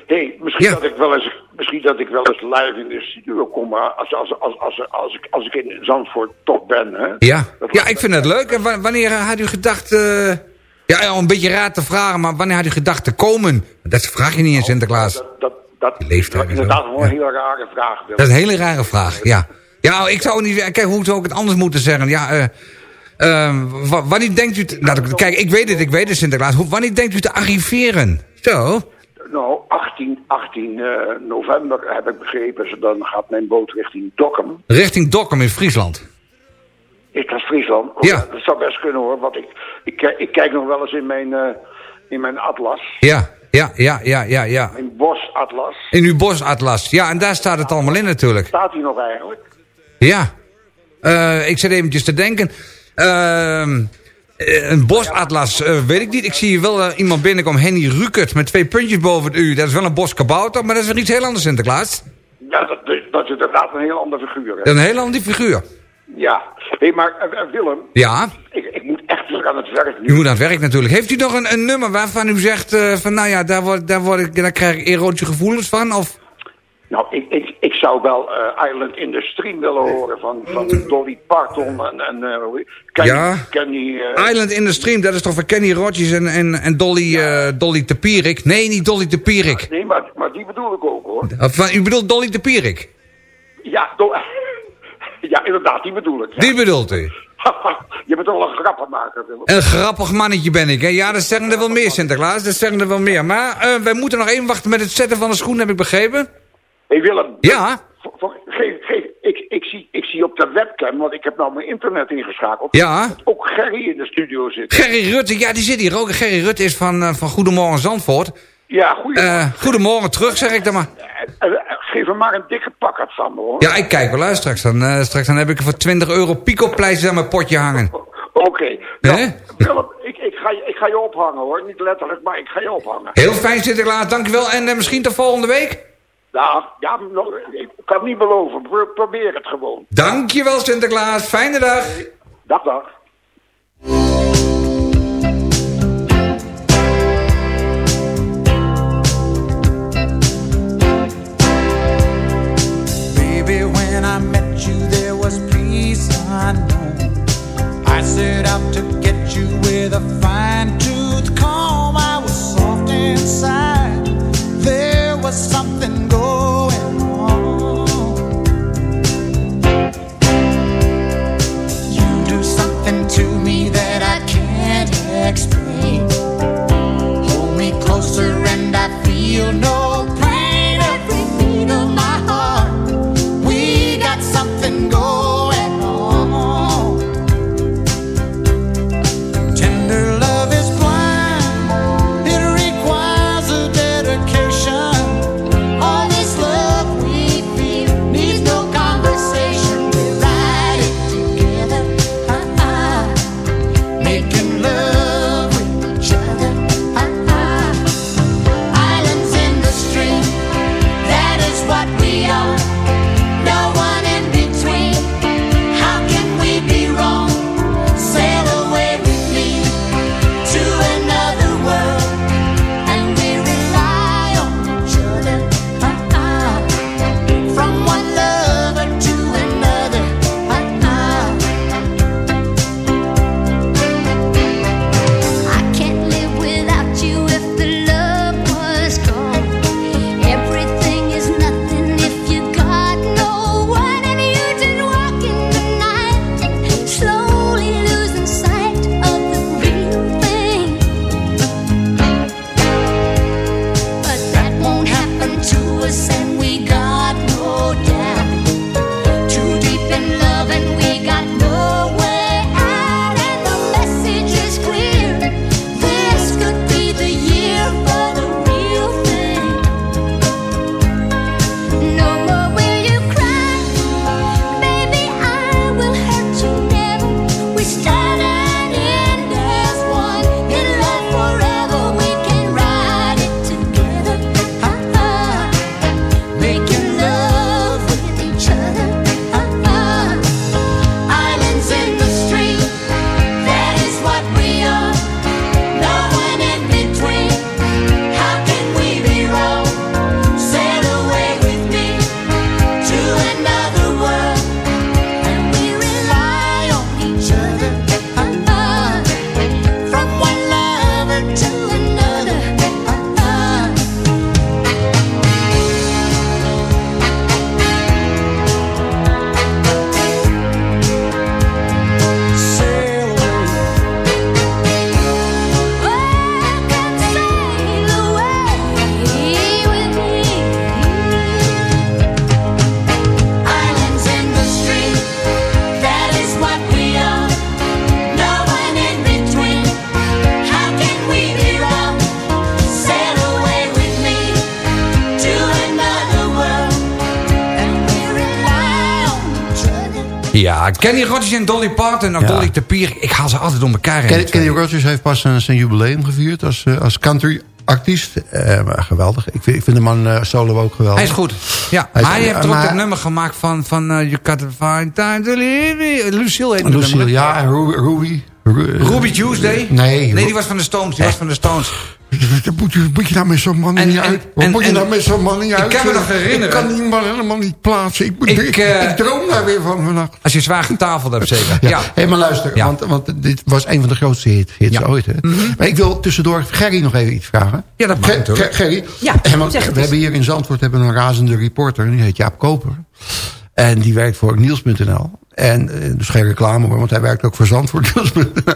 hey, misschien, dat ik wel eens, misschien dat ik wel eens live in de studio kom, maar als, als, als, als, als, ik, als ik in Zandvoort toch ben. Hè? Ja, ja ik vind het leuk. En wa- wanneer had u gedacht... eh, ja, een beetje raar te vragen, maar wanneer had u gedacht te komen? Dat vraag je niet in Sinterklaas. Dat, dat, dat Je leeftijd zo. inderdaad gewoon een hele rare vraag. Dat is een hele rare vraag, ja. Ja, ik zou niet... Kijk, hoe zou ik het anders moeten zeggen? Ja, eh... eh, wa- wanneer denkt u... te- nou, kijk, ik weet het, ik weet het, Sinterklaas. Hoe, wanneer denkt u te arriveren? Zo. Nou, 18, 18 eh, november heb ik begrepen, dan gaat mijn boot richting Dokkum. Richting Dokkum in Friesland. Is dat Friesland? Oh, Ja. Dat zou best kunnen hoor, want ik, ik, ik kijk nog wel eens in mijn, eh, in mijn atlas. Ja, ja, ja, ja, ja, ja. Mijn bosatlas. In uw bosatlas. Ja, en daar staat het allemaal in natuurlijk. Staat hij nog eigenlijk? Ja. Eh, ik zit eventjes te denken. Ehm, eh, een bosatlas, weet ik niet. Ik zie hier wel iemand binnenkomen, Henny Rukert, met twee puntjes boven het u. Dat is wel een boskabouter, maar dat is weer iets heel anders, Sinterklaas. Ja, dat, is- dat is inderdaad een heel andere figuur. hè? Een heel andere figuur. Ja. Hé, hey, maar eh, eh, Willem, Ja, ik, ik moet echt weer aan het werk nu. u moet aan het werk natuurlijk. Heeft u nog een, een nummer waarvan u zegt eh, van nou ja, daar, word, daar, word ik, daar krijg ik erotische gevoelens van? Of... Nou, ik, ik, ik zou wel Island in the Stream willen horen van, van Dolly Parton en, en Kenny, Ja. Kenny Island in the Stream, dat is toch van Kenny Rogers en, en, en Dolly, eh, Dolly de Pierik? Nee, niet Dolly de Pierik. Nee, maar, maar die bedoel ik ook hoor. Van- u bedoelt Dolly de Pierik? Ja, Do- *laughs* ja inderdaad, die bedoel ik. Ja. Die bedoelt u? *laughs* Je bent wel een grappenmaker, Willem. Een grappig mannetje ben ik, hè? Ja, dat zeggen er wel meer, Sinterklaas. Dat zeggen er wel meer. Maar eh, wij moeten nog even wachten met het zetten van de schoen, heb ik begrepen. Hé hey Willem. Ja? Geef, geef, ik, ik, zie, ik zie op de webcam, want ik heb nou mijn internet ingeschakeld. Ja? dat Ook Gerry in de studio zit. Gerry Rutte, ja, die zit hier ook. Gerry Rutte is van, eh, van Goedemorgen Zandvoort. Ja, goeie. Eh, goedemorgen terug, zeg ik dan maar. Eh, eh, geef hem maar een dikke pakket van hoor. Ja, ik kijk wel uit straks. Dan, straks dan heb ik voor 20 euro pico-pleisters aan mijn potje hangen. Oké. Hè? Willem, ik, ik, ga je, ik ga je ophangen hoor. Niet letterlijk, maar ik ga je ophangen. Heel fijn, Sinterklaas, dankjewel. En misschien tot volgende week? Ja, ja nog- ik kan het niet beloven. Pro- probeer het gewoon. Dankjewel, Sinterklaas. Fijne dag. Dag, dag. I've. I set out to get you with a fine tooth. Kenny Rogers en Dolly Parton. En Ja. Dolly de Pier. Ik haal ze altijd door elkaar heen. Kenny, Rogers heeft pas zijn, zijn jubileum gevierd als, eh, als country artiest. Eh, geweldig. Ik vind, ik vind de man eh, solo ook geweldig. Hij is goed. Ja, Hij is- hij heeft er ook dat nummer gemaakt van, van uh, You Got to Find Time to Live. Lucille heet het Lucille, nummer. ja, en Ruby. Ruby, Ru- Ruby Tuesday? Nee. Nee, die was van de Stones. Die was van de Stones. Dat moet, je, moet je nou met zo'n man En- niet en- uit? Wat en- moet je nou met zo'n man niet ik uit? kan me nog herinneren- Ik kan die man helemaal niet plaatsen. Ik, moet- Ik, ik, eh, ik droom daar weer van vannacht. Als je zwaar getafeld hebt, zeker. Ja. Ja. Hé, maar luister, Ja. want, want dit was een van de grootste hit, hits Ja. Mhm. ooit. Hè? Maar ik wil tussendoor Gerry nog even iets vragen. Ja, dat mag Gerry, Ja, eh, want we hebben hier in Zandvoort hebben een razende reporter. Die heet Jaap Koper. En die werkt voor Niels.nl. En eh, dus geen reclame hoor, want hij werkt ook voor Zandvoort. *laughs*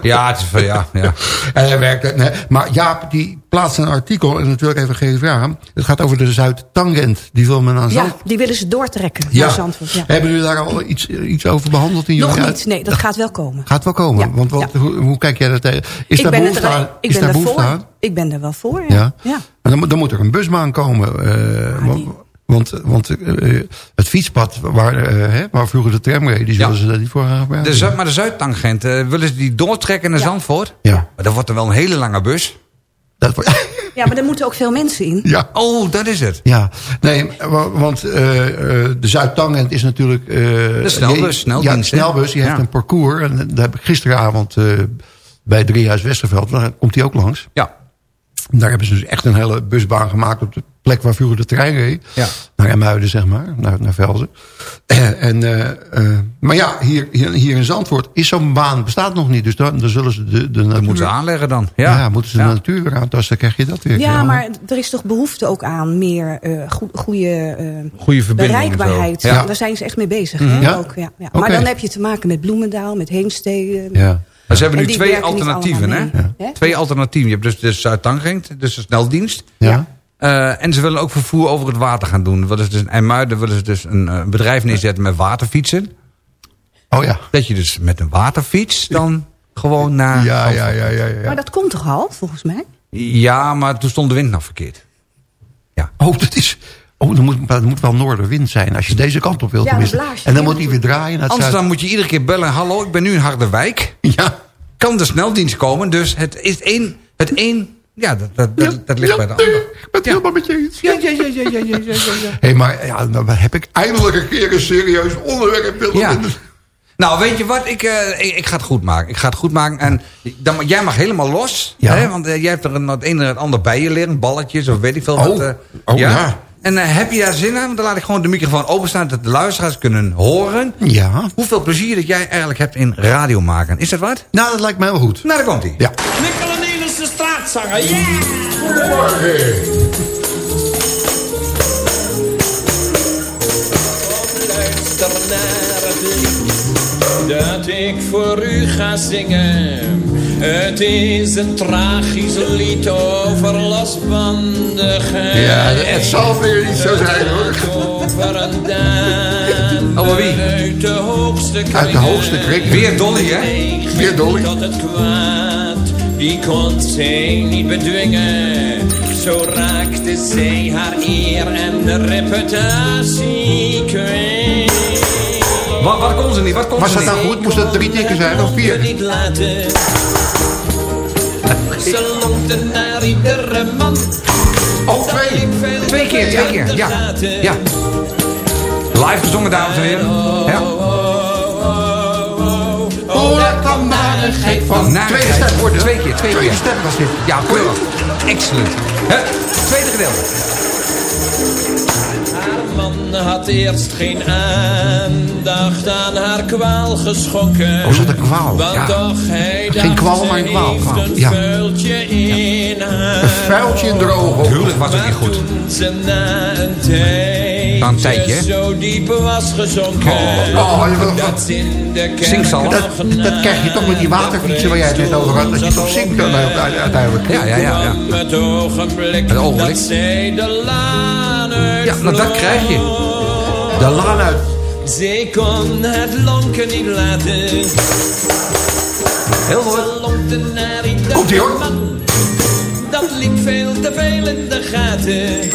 Ja, het is van, ja, ja. En hij werkt, nee, maar Jaap die plaatst een artikel, en dat wil ik even geven vragen. Het gaat over de Zuid-Tangent. Die wil men aan Zand... Ja, die willen ze doortrekken Ja. naar Zandvoort. Ja. Hebben jullie daar al iets, iets over behandeld in jullie Nog niet, nee, dat gaat wel komen. Gaat wel komen. Ja, Want wat, hoe, hoe kijk jij daar tegen? Is ik daar ben behoefte er- aan? Ik is ben daar er behoefte voor. aan? Ik ben er wel voor, Ja. ja. ja. Maar dan, moet- dan moet er een busbaan komen. eh, want want, want eh, het fietspad waar, eh, hè, waar vroeger de tram reed, die zullen Ja. ze daar niet voor gaan gebruiken. De, maar de Zuidtangent, eh, willen ze die doortrekken naar Zandvoort? Ja. Maar dat wordt er wel een hele lange bus. Dat wordt- Ja, maar er moeten ook veel mensen in. ja. Oh, dat is het. Ja, nee, wa- want eh, eh, de Zuid-Tangent is natuurlijk... eh, De snelbus, sneldienst, Ja, hè? snelbus, die heeft een parcours. En daar heb ik gisteravond eh, bij Driehuis Westerveld, daar komt die ook langs. Ja. Daar hebben ze dus echt een hele busbaan gemaakt op de plek waar vroeger de trein reed. Ja. Naar Emuiden, zeg maar, naar, naar Velzen. Eh, en, eh, eh, maar ja, hier, hier, hier in Zandvoort is zo'n baan, bestaat nog niet. Dus dan, dan zullen ze de, de natuur... Dat moeten ze aanleggen dan. Ja, Ja, moeten ze de natuur weer aantasten, dan krijg je dat weer. Ja, maar er is toch behoefte ook aan meer eh goede Goede bereikbaarheid. Ja. Daar zijn ze echt mee bezig. Mhm. hè, Ja? Ook, ja, ja. Maar dan heb je te maken met Bloemendaal, met Heemstede. Ja. Maar ze hebben En nu twee alternatieven, hè? Twee alternatieven. Je hebt dus de Zuid-Tangent, dus de sneldienst. Ja. Eh, en ze willen ook vervoer over het water gaan doen. Willen ze dus in IJmuiden willen ze dus een eh, bedrijf neerzetten met waterfietsen. Oh ja. Dat je dus met een waterfiets dan gewoon naar... Ja, ja, ja, ja, ja. Maar dat komt toch al, volgens mij? Ja, maar toen stond de wind nog verkeerd. Oh, dat is... Oh, er moet, er moet wel noorderwind zijn als je deze kant op wilt. Ja, en dan moet hij weer draaien naar het Anders dan moet je iedere keer bellen. Hallo, ik ben nu in Harderwijk. Ja. Kan de sneldienst komen? Dus het is één... Het één ja, dat, dat, dat, dat ligt bij de ander. Ik ben het helemaal met je eens. Ja, ja, ja, ja, ja, ja, ja, ja. Hé, maar ja, dan heb ik eindelijk een keer een serieus onderwerp willen Ja. Nou, weet je wat? Ik, eh, ik, ik ga het goed maken. Ik ga het goed maken. En dan, jij mag helemaal los. Ja. Hè? Want eh, jij hebt er een, het een en het ander bij je leren. Balletjes of weet ik veel Oh. wat. eh, Oh, ja. En heb je daar zin aan? Want dan laat ik gewoon de microfoon openstaan... dat de luisteraars kunnen horen... Ja. hoeveel plezier dat jij eigenlijk hebt in radio maken. Is dat wat? Nou, dat lijkt mij wel goed. Nou, daar komt hij. Ja. Nelis, de straatzanger, yeah! Goedemorgen. Luister naar het lied dat ik voor u ga zingen. Het is een tragisch lied over losbandigheid. Ja, het zal weer niet zo zijn, hoor. Over een. Over wie? Uit de hoogste Uit de hoogste kring. Weer Dolly, hè? Weer Dolly. Tot het kwaad, die kon zij niet bedwingen. Zo raakte zij haar eer en de reputatie kwijt. Wat, wat kon ze niet? Wat kon Was ze dat niet? nou goed? Moest dat drie tikken zijn of vier? Niet laten. Ze lonkte naar iedere man. Oh, twee. Twee keer, twee keer. Ja. ja. Live gezongen, dames en heren. Ja. Gek van. Tweede stem wordt het. Twee keer, twee Tweede keer. stem was dit. Ja, keurig. Excellent. Hè? Tweede gedeelte. Haar man had eerst geen aandacht aan haar kwaal geschonken. Oh, zat een kwaal, Want ja. toch hij Geen kwaal, maar een kwaal, heeft kwaal, een ja. vuiltje in haar. Een vuiltje in de ogen. Huwelijk was ook niet goed. Ze na een Na een tijdje, zo diep was gezonken. Oh, je wil- dat ze in de kerk. Dat, dat krijg je toch met die waterfietsen waar jij het net over had. Dat je toch zingt dan eh, uiteindelijk. Ja, ja, ja. ja. het ogenblik, Ja, nou dat krijg je. De laan uit. Zij kon het lonken niet laten. Heel goed. Ze Komt-ie, hoor. Liep veel te veel in de gaten.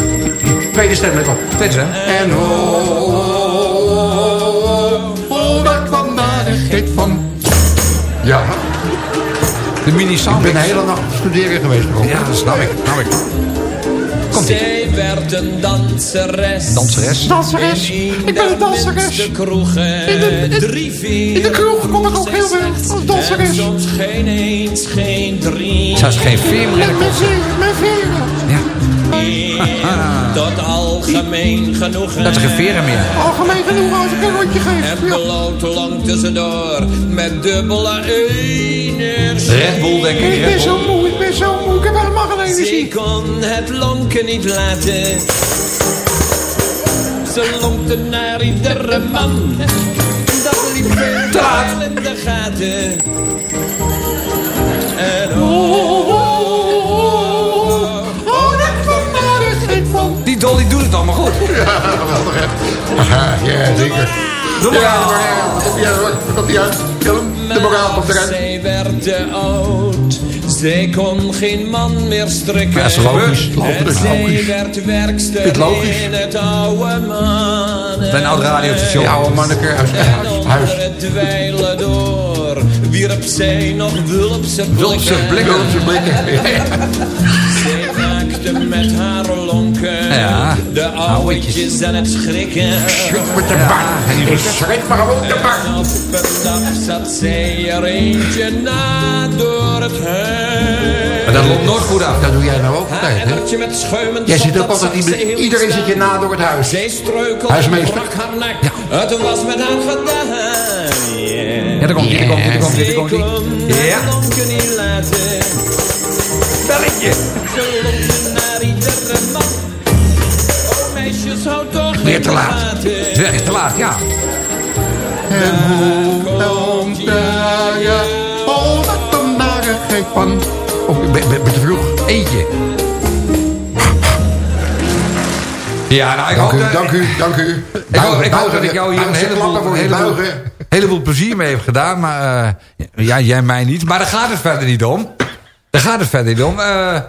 Tweede stem net op. Tweede stem. En oh, oh, daar kwam daar een gek van. Ja, De mini ik ben de hele nacht studeren geweest. Ja, dat snap ik. Snap ik. Komt-ie. Zij werd een danseres. Danseres. Danseres. In Ik ben een danseres. De kroegen. In de- in- drie, vier. in de kroeg kom ik ook heel veel als danseres. Soms geen eens, geen drie. Zelfs geen veer meer Met mijn kop. veren, mijn veren. Tot algemeen genoegen. Dat is geen veren meer. Algemeen genoeg als ik een rondje geef. En Ja. bloot lang tussendoor. Met dubbele energie. Red Bull, denk ik. Ik ben zo moe, ik ben zo moe. Ik heb helemaal geen Ze energie. kon het lonken niet laten. Ze lonkte naar iedere man. Dat liep veel veel in de gaten. En Oh, Die Dolly doet het allemaal goed. *laughs* Ja, geweldig hè. Ja, zeker. Doe maar. Ja, maar komt hij uit, de moraal komt eruit. zij werd te oud. Zij kon geen man meer strikken. Ja, dat is logisch. Logisch, zij logisch. werd werkster Dit logisch. in het oude man. Bij een oud radiostation. Ja, oude manneke, huis, En huis, huis. het dweilen door wierp zij nog wulpse blikken. Wulpse blikken. Wulpse blikken. Zij raakte met haar Ja. de ouwetjes aan het schrikken. Schrik met de bak. Ik schrik maar gewoon de bak. En op een dag zat zij er eentje na door het huis. Maar dat loopt nooit goed af. Dat doe jij nou ook altijd, En hè? dat je met schuimend Jij zit ook dat altijd heel Iedereen zit je na door het huis. Zij struikelde Huismeester. nek. Het was met haar gedaan. Yeah. Ja, daar komt ie, daar komt daar komt ie, daar komt ie. Ja. Ja. Belletje. Ze naar iedere Weer te laat. Het is echt te laat, ja. En hoe komt ja. Oh, daar een van. Oh, ik ben, ben, ben te vroeg. Eentje. Ja, nou, ik dank hoop u, dat- dank u, dank u. Ik hoop, ik hoop dat ik jou hier een heleboel, voor je heleboel, heleboel plezier mee heb gedaan. Maar eh, ja, jij mij niet. Maar daar gaat het verder niet om. Daar gaat het verder niet om. Eh,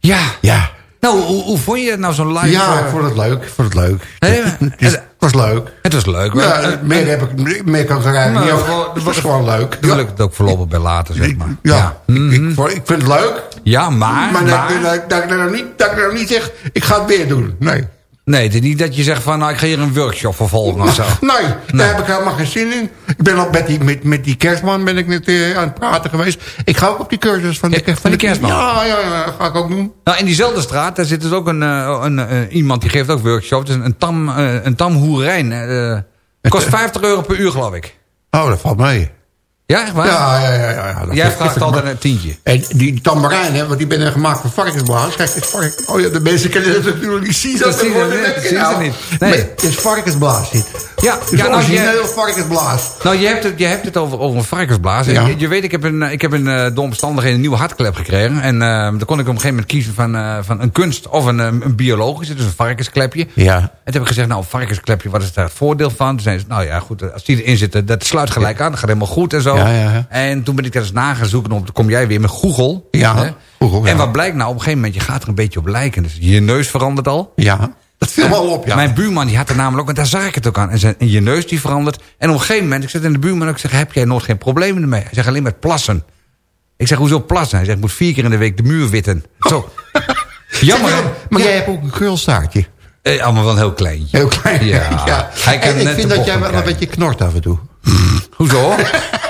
ja. Ja. Nou, hoe, hoe vond je het nou zo'n live? Ja, eh, ik vond het leuk. Ik vond het leuk. *laughs* Het was leuk. Het was leuk. Ja, meer, heb ik, meer kan ik er eigenlijk Nou, niet over. Het was gewoon leuk. Daar wil ik het ook voorlopig bij laten, zeg maar. Ja, ik, ik, vind het leuk. Ja, maar... Maar, maar dat, dat, dat, ik nou niet, dat ik nou niet zeg, ik ga het weer doen. Nee. Nee, het is niet dat je zegt van... Nou, ik ga hier een workshop vervolgen of zo. *laughs* Nee, daar heb ik helemaal geen zin in. Ik ben al met die, met, met die kerstman ben ik net eh, aan het praten geweest. Ik ga ook op die cursus van de, van die kerstman? Ja, ja, ja, ga ik ook doen. Nou, in diezelfde straat, daar zit dus ook een, eh, een, eh, iemand die geeft ook workshops. Een, tam, een tamhoerijn. eh kost 50 euro per uur, geloof ik. Oh, dat valt mee. Ja, echt waar? Ja, ja, ja. ja, Jij vraagt altijd een tientje. En die tamboerijn, hè, want die ben gemaakt van varkensblaas. Kijk, het is vark... Oh ja, de mensen kennen het natuurlijk niet zien. Dat dat zien ze niet. Nee. Nee. Het is varkensblaas, dit. Ja, Het is ja nou, origineel varkensblaas. nou, je hebt het, je hebt het over, over een varkensblaas. En Ja. Je, je weet, ik heb, een, ik heb een, eh, door omstandigheden een nieuwe hartklep gekregen. En eh dan kon ik op een gegeven moment kiezen van, eh, van een kunst of een, een biologische. Dus een varkensklepje. Ja. En toen heb ik gezegd, nou, een varkensklepje, wat is daar het voordeel van? Toen zei ze, nou ja, goed, als die erin zit, dat sluit gelijk aan. Dat gaat helemaal goed en zo. Ja, ja, ja. En toen ben ik dat eens na gaan zoeken. Dan kom jij weer met Google. Ja? Google. En wat blijkt nou? Op een gegeven moment, je gaat er een beetje op lijken. Dus je neus verandert al. Ja, dat viel me al op, ja. Mijn buurman die had er namelijk ook, en daar zag ik het ook aan. En, zijn, en je neus die verandert. En op een gegeven moment, ik zit in de buurman en ik zeg, heb jij nooit geen problemen ermee? Hij zegt alleen met plassen. Ik zeg, hoezo plassen? Hij zegt, ik moet vier keer in de week de muur witten. Zo. *laughs* Jammer? Maar jij hebt ook een krulstaartje. Eh, allemaal wel een heel kleintje. Heel klein. Ja. *laughs* Hij kan en ik net vind dat jij wel een beetje knort af en toe. Hoezo? *laughs*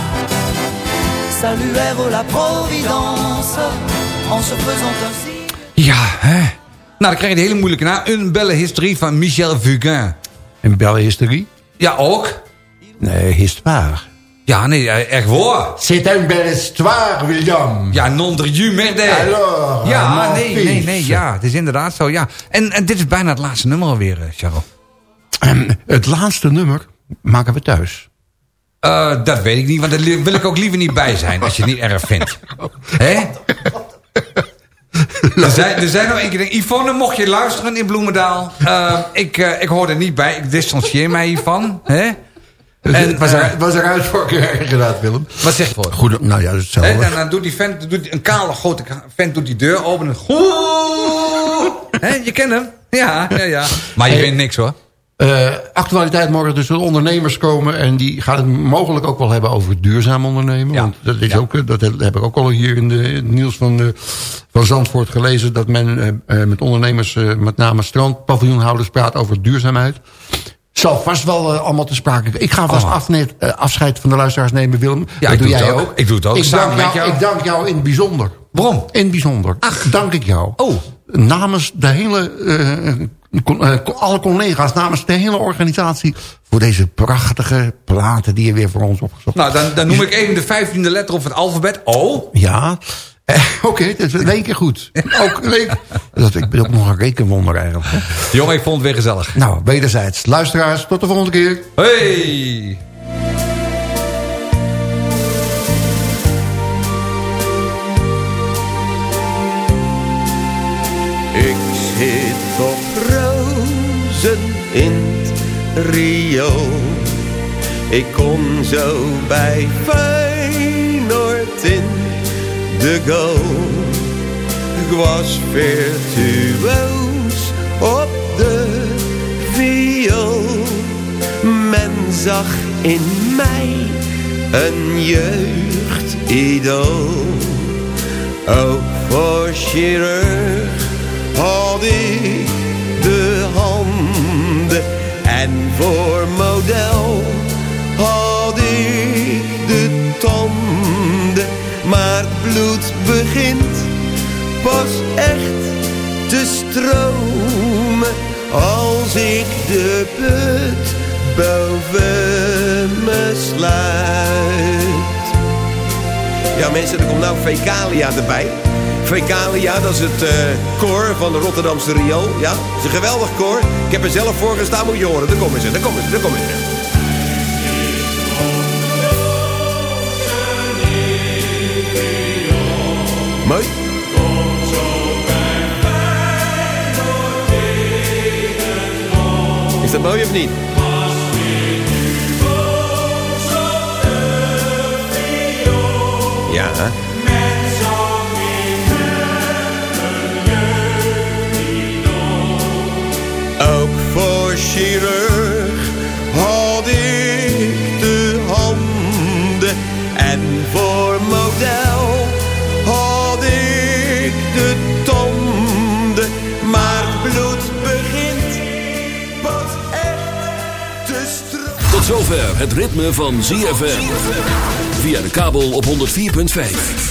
saluèrent la Providence en se faisant ainsi. Ja, hè? Nou, dan krijg je de hele moeilijke naam. Een belle historie van Michel Fugain. Een belle historie? Ja, ook? Nee, histoire. Ja, nee, eh, echt waar. C'est une belle histoire, William. Ja, non de ju merde. Alors, Ja, nee, nee, nee, ja. Het is inderdaad zo, ja. En, en dit is bijna het laatste nummer alweer, eh, Charles. Het laatste nummer maken we thuis. Eh, dat weet ik niet, want daar wil ik ook liever niet bij zijn, als je het niet erg vindt. Hè? Er zijn, er zijn nog één keer dingen. Yvonne, mocht je luisteren in Bloemendaal. Eh, ik, eh, ik hoor er niet bij. Ik distancieer mij hiervan. Hè? En, was, er, eh, was er uit voor keer inderdaad, Willem. Wat zeg je voor? Goed, nou ja, dat is hetzelfde. En dan, dan doet die vent, doet een kale grote vent doet die deur open. En, Hè, je kent hem? Ja, ja, ja. Maar je Hey. wint niks hoor. Eh, actualiteit morgen dus de ondernemers komen... en die gaan het mogelijk ook wel hebben over duurzaam ondernemen. Want dat, is ook, eh, dat heb ik ook al hier in, de, in het nieuws van, eh, van Zandvoort gelezen... dat men met ondernemers, met name strandpaviljoenhouders... praat over duurzaamheid. Zal vast wel allemaal te sprake komen. Ik ga vast Oh. afscheid van de luisteraars nemen, Willem. Ja, dat ik doe doe jij het ook. ook. Ik doe het ook, Ik samen dank, met jou. ik dank jou in het bijzonder. Waarom? In het bijzonder. Dank ik jou. Oh. Namens de hele, eh, alle collega's, namens de hele organisatie... voor deze prachtige platen die je weer voor ons opgezocht Nou, dan, dan noem ik even de vijftiende letter op het alfabet. O. Ja, Eh, *laughs* oké, dat is in één keer goed. Ook, dat, ik ben ook nog een rekenwonder eigenlijk. Jongen, ik vond het weer gezellig. Nou, wederzijds. Luisteraars, tot de volgende keer. Hey! In Rio. Ik kom zo bij Feyenoord in de goal. Ik was virtuoos op de viool. Men zag in mij een jeugdidool. Ook voor chirurg had ik. En voor model had ik de tanden. Maar het bloed begint pas echt te stromen. Als ik de put boven me sluit. Ja mensen, er komt nou Fecalia erbij. Fecalia, dat is het eh, koor van de Rotterdamse Riool. Ja, het is een geweldig koor. Ik heb er zelf voor gestaan, moet je horen. Daar komen ze, daar komen ze, daar komen ze. Mooi. Is dat mooi of niet? Ja. Voor chirurg had ik de handen. En voor model had ik de tanden. Maar het bloed begint pas echt te stromen. Tot zover het ritme van ZFM. Via de kabel op 104.5.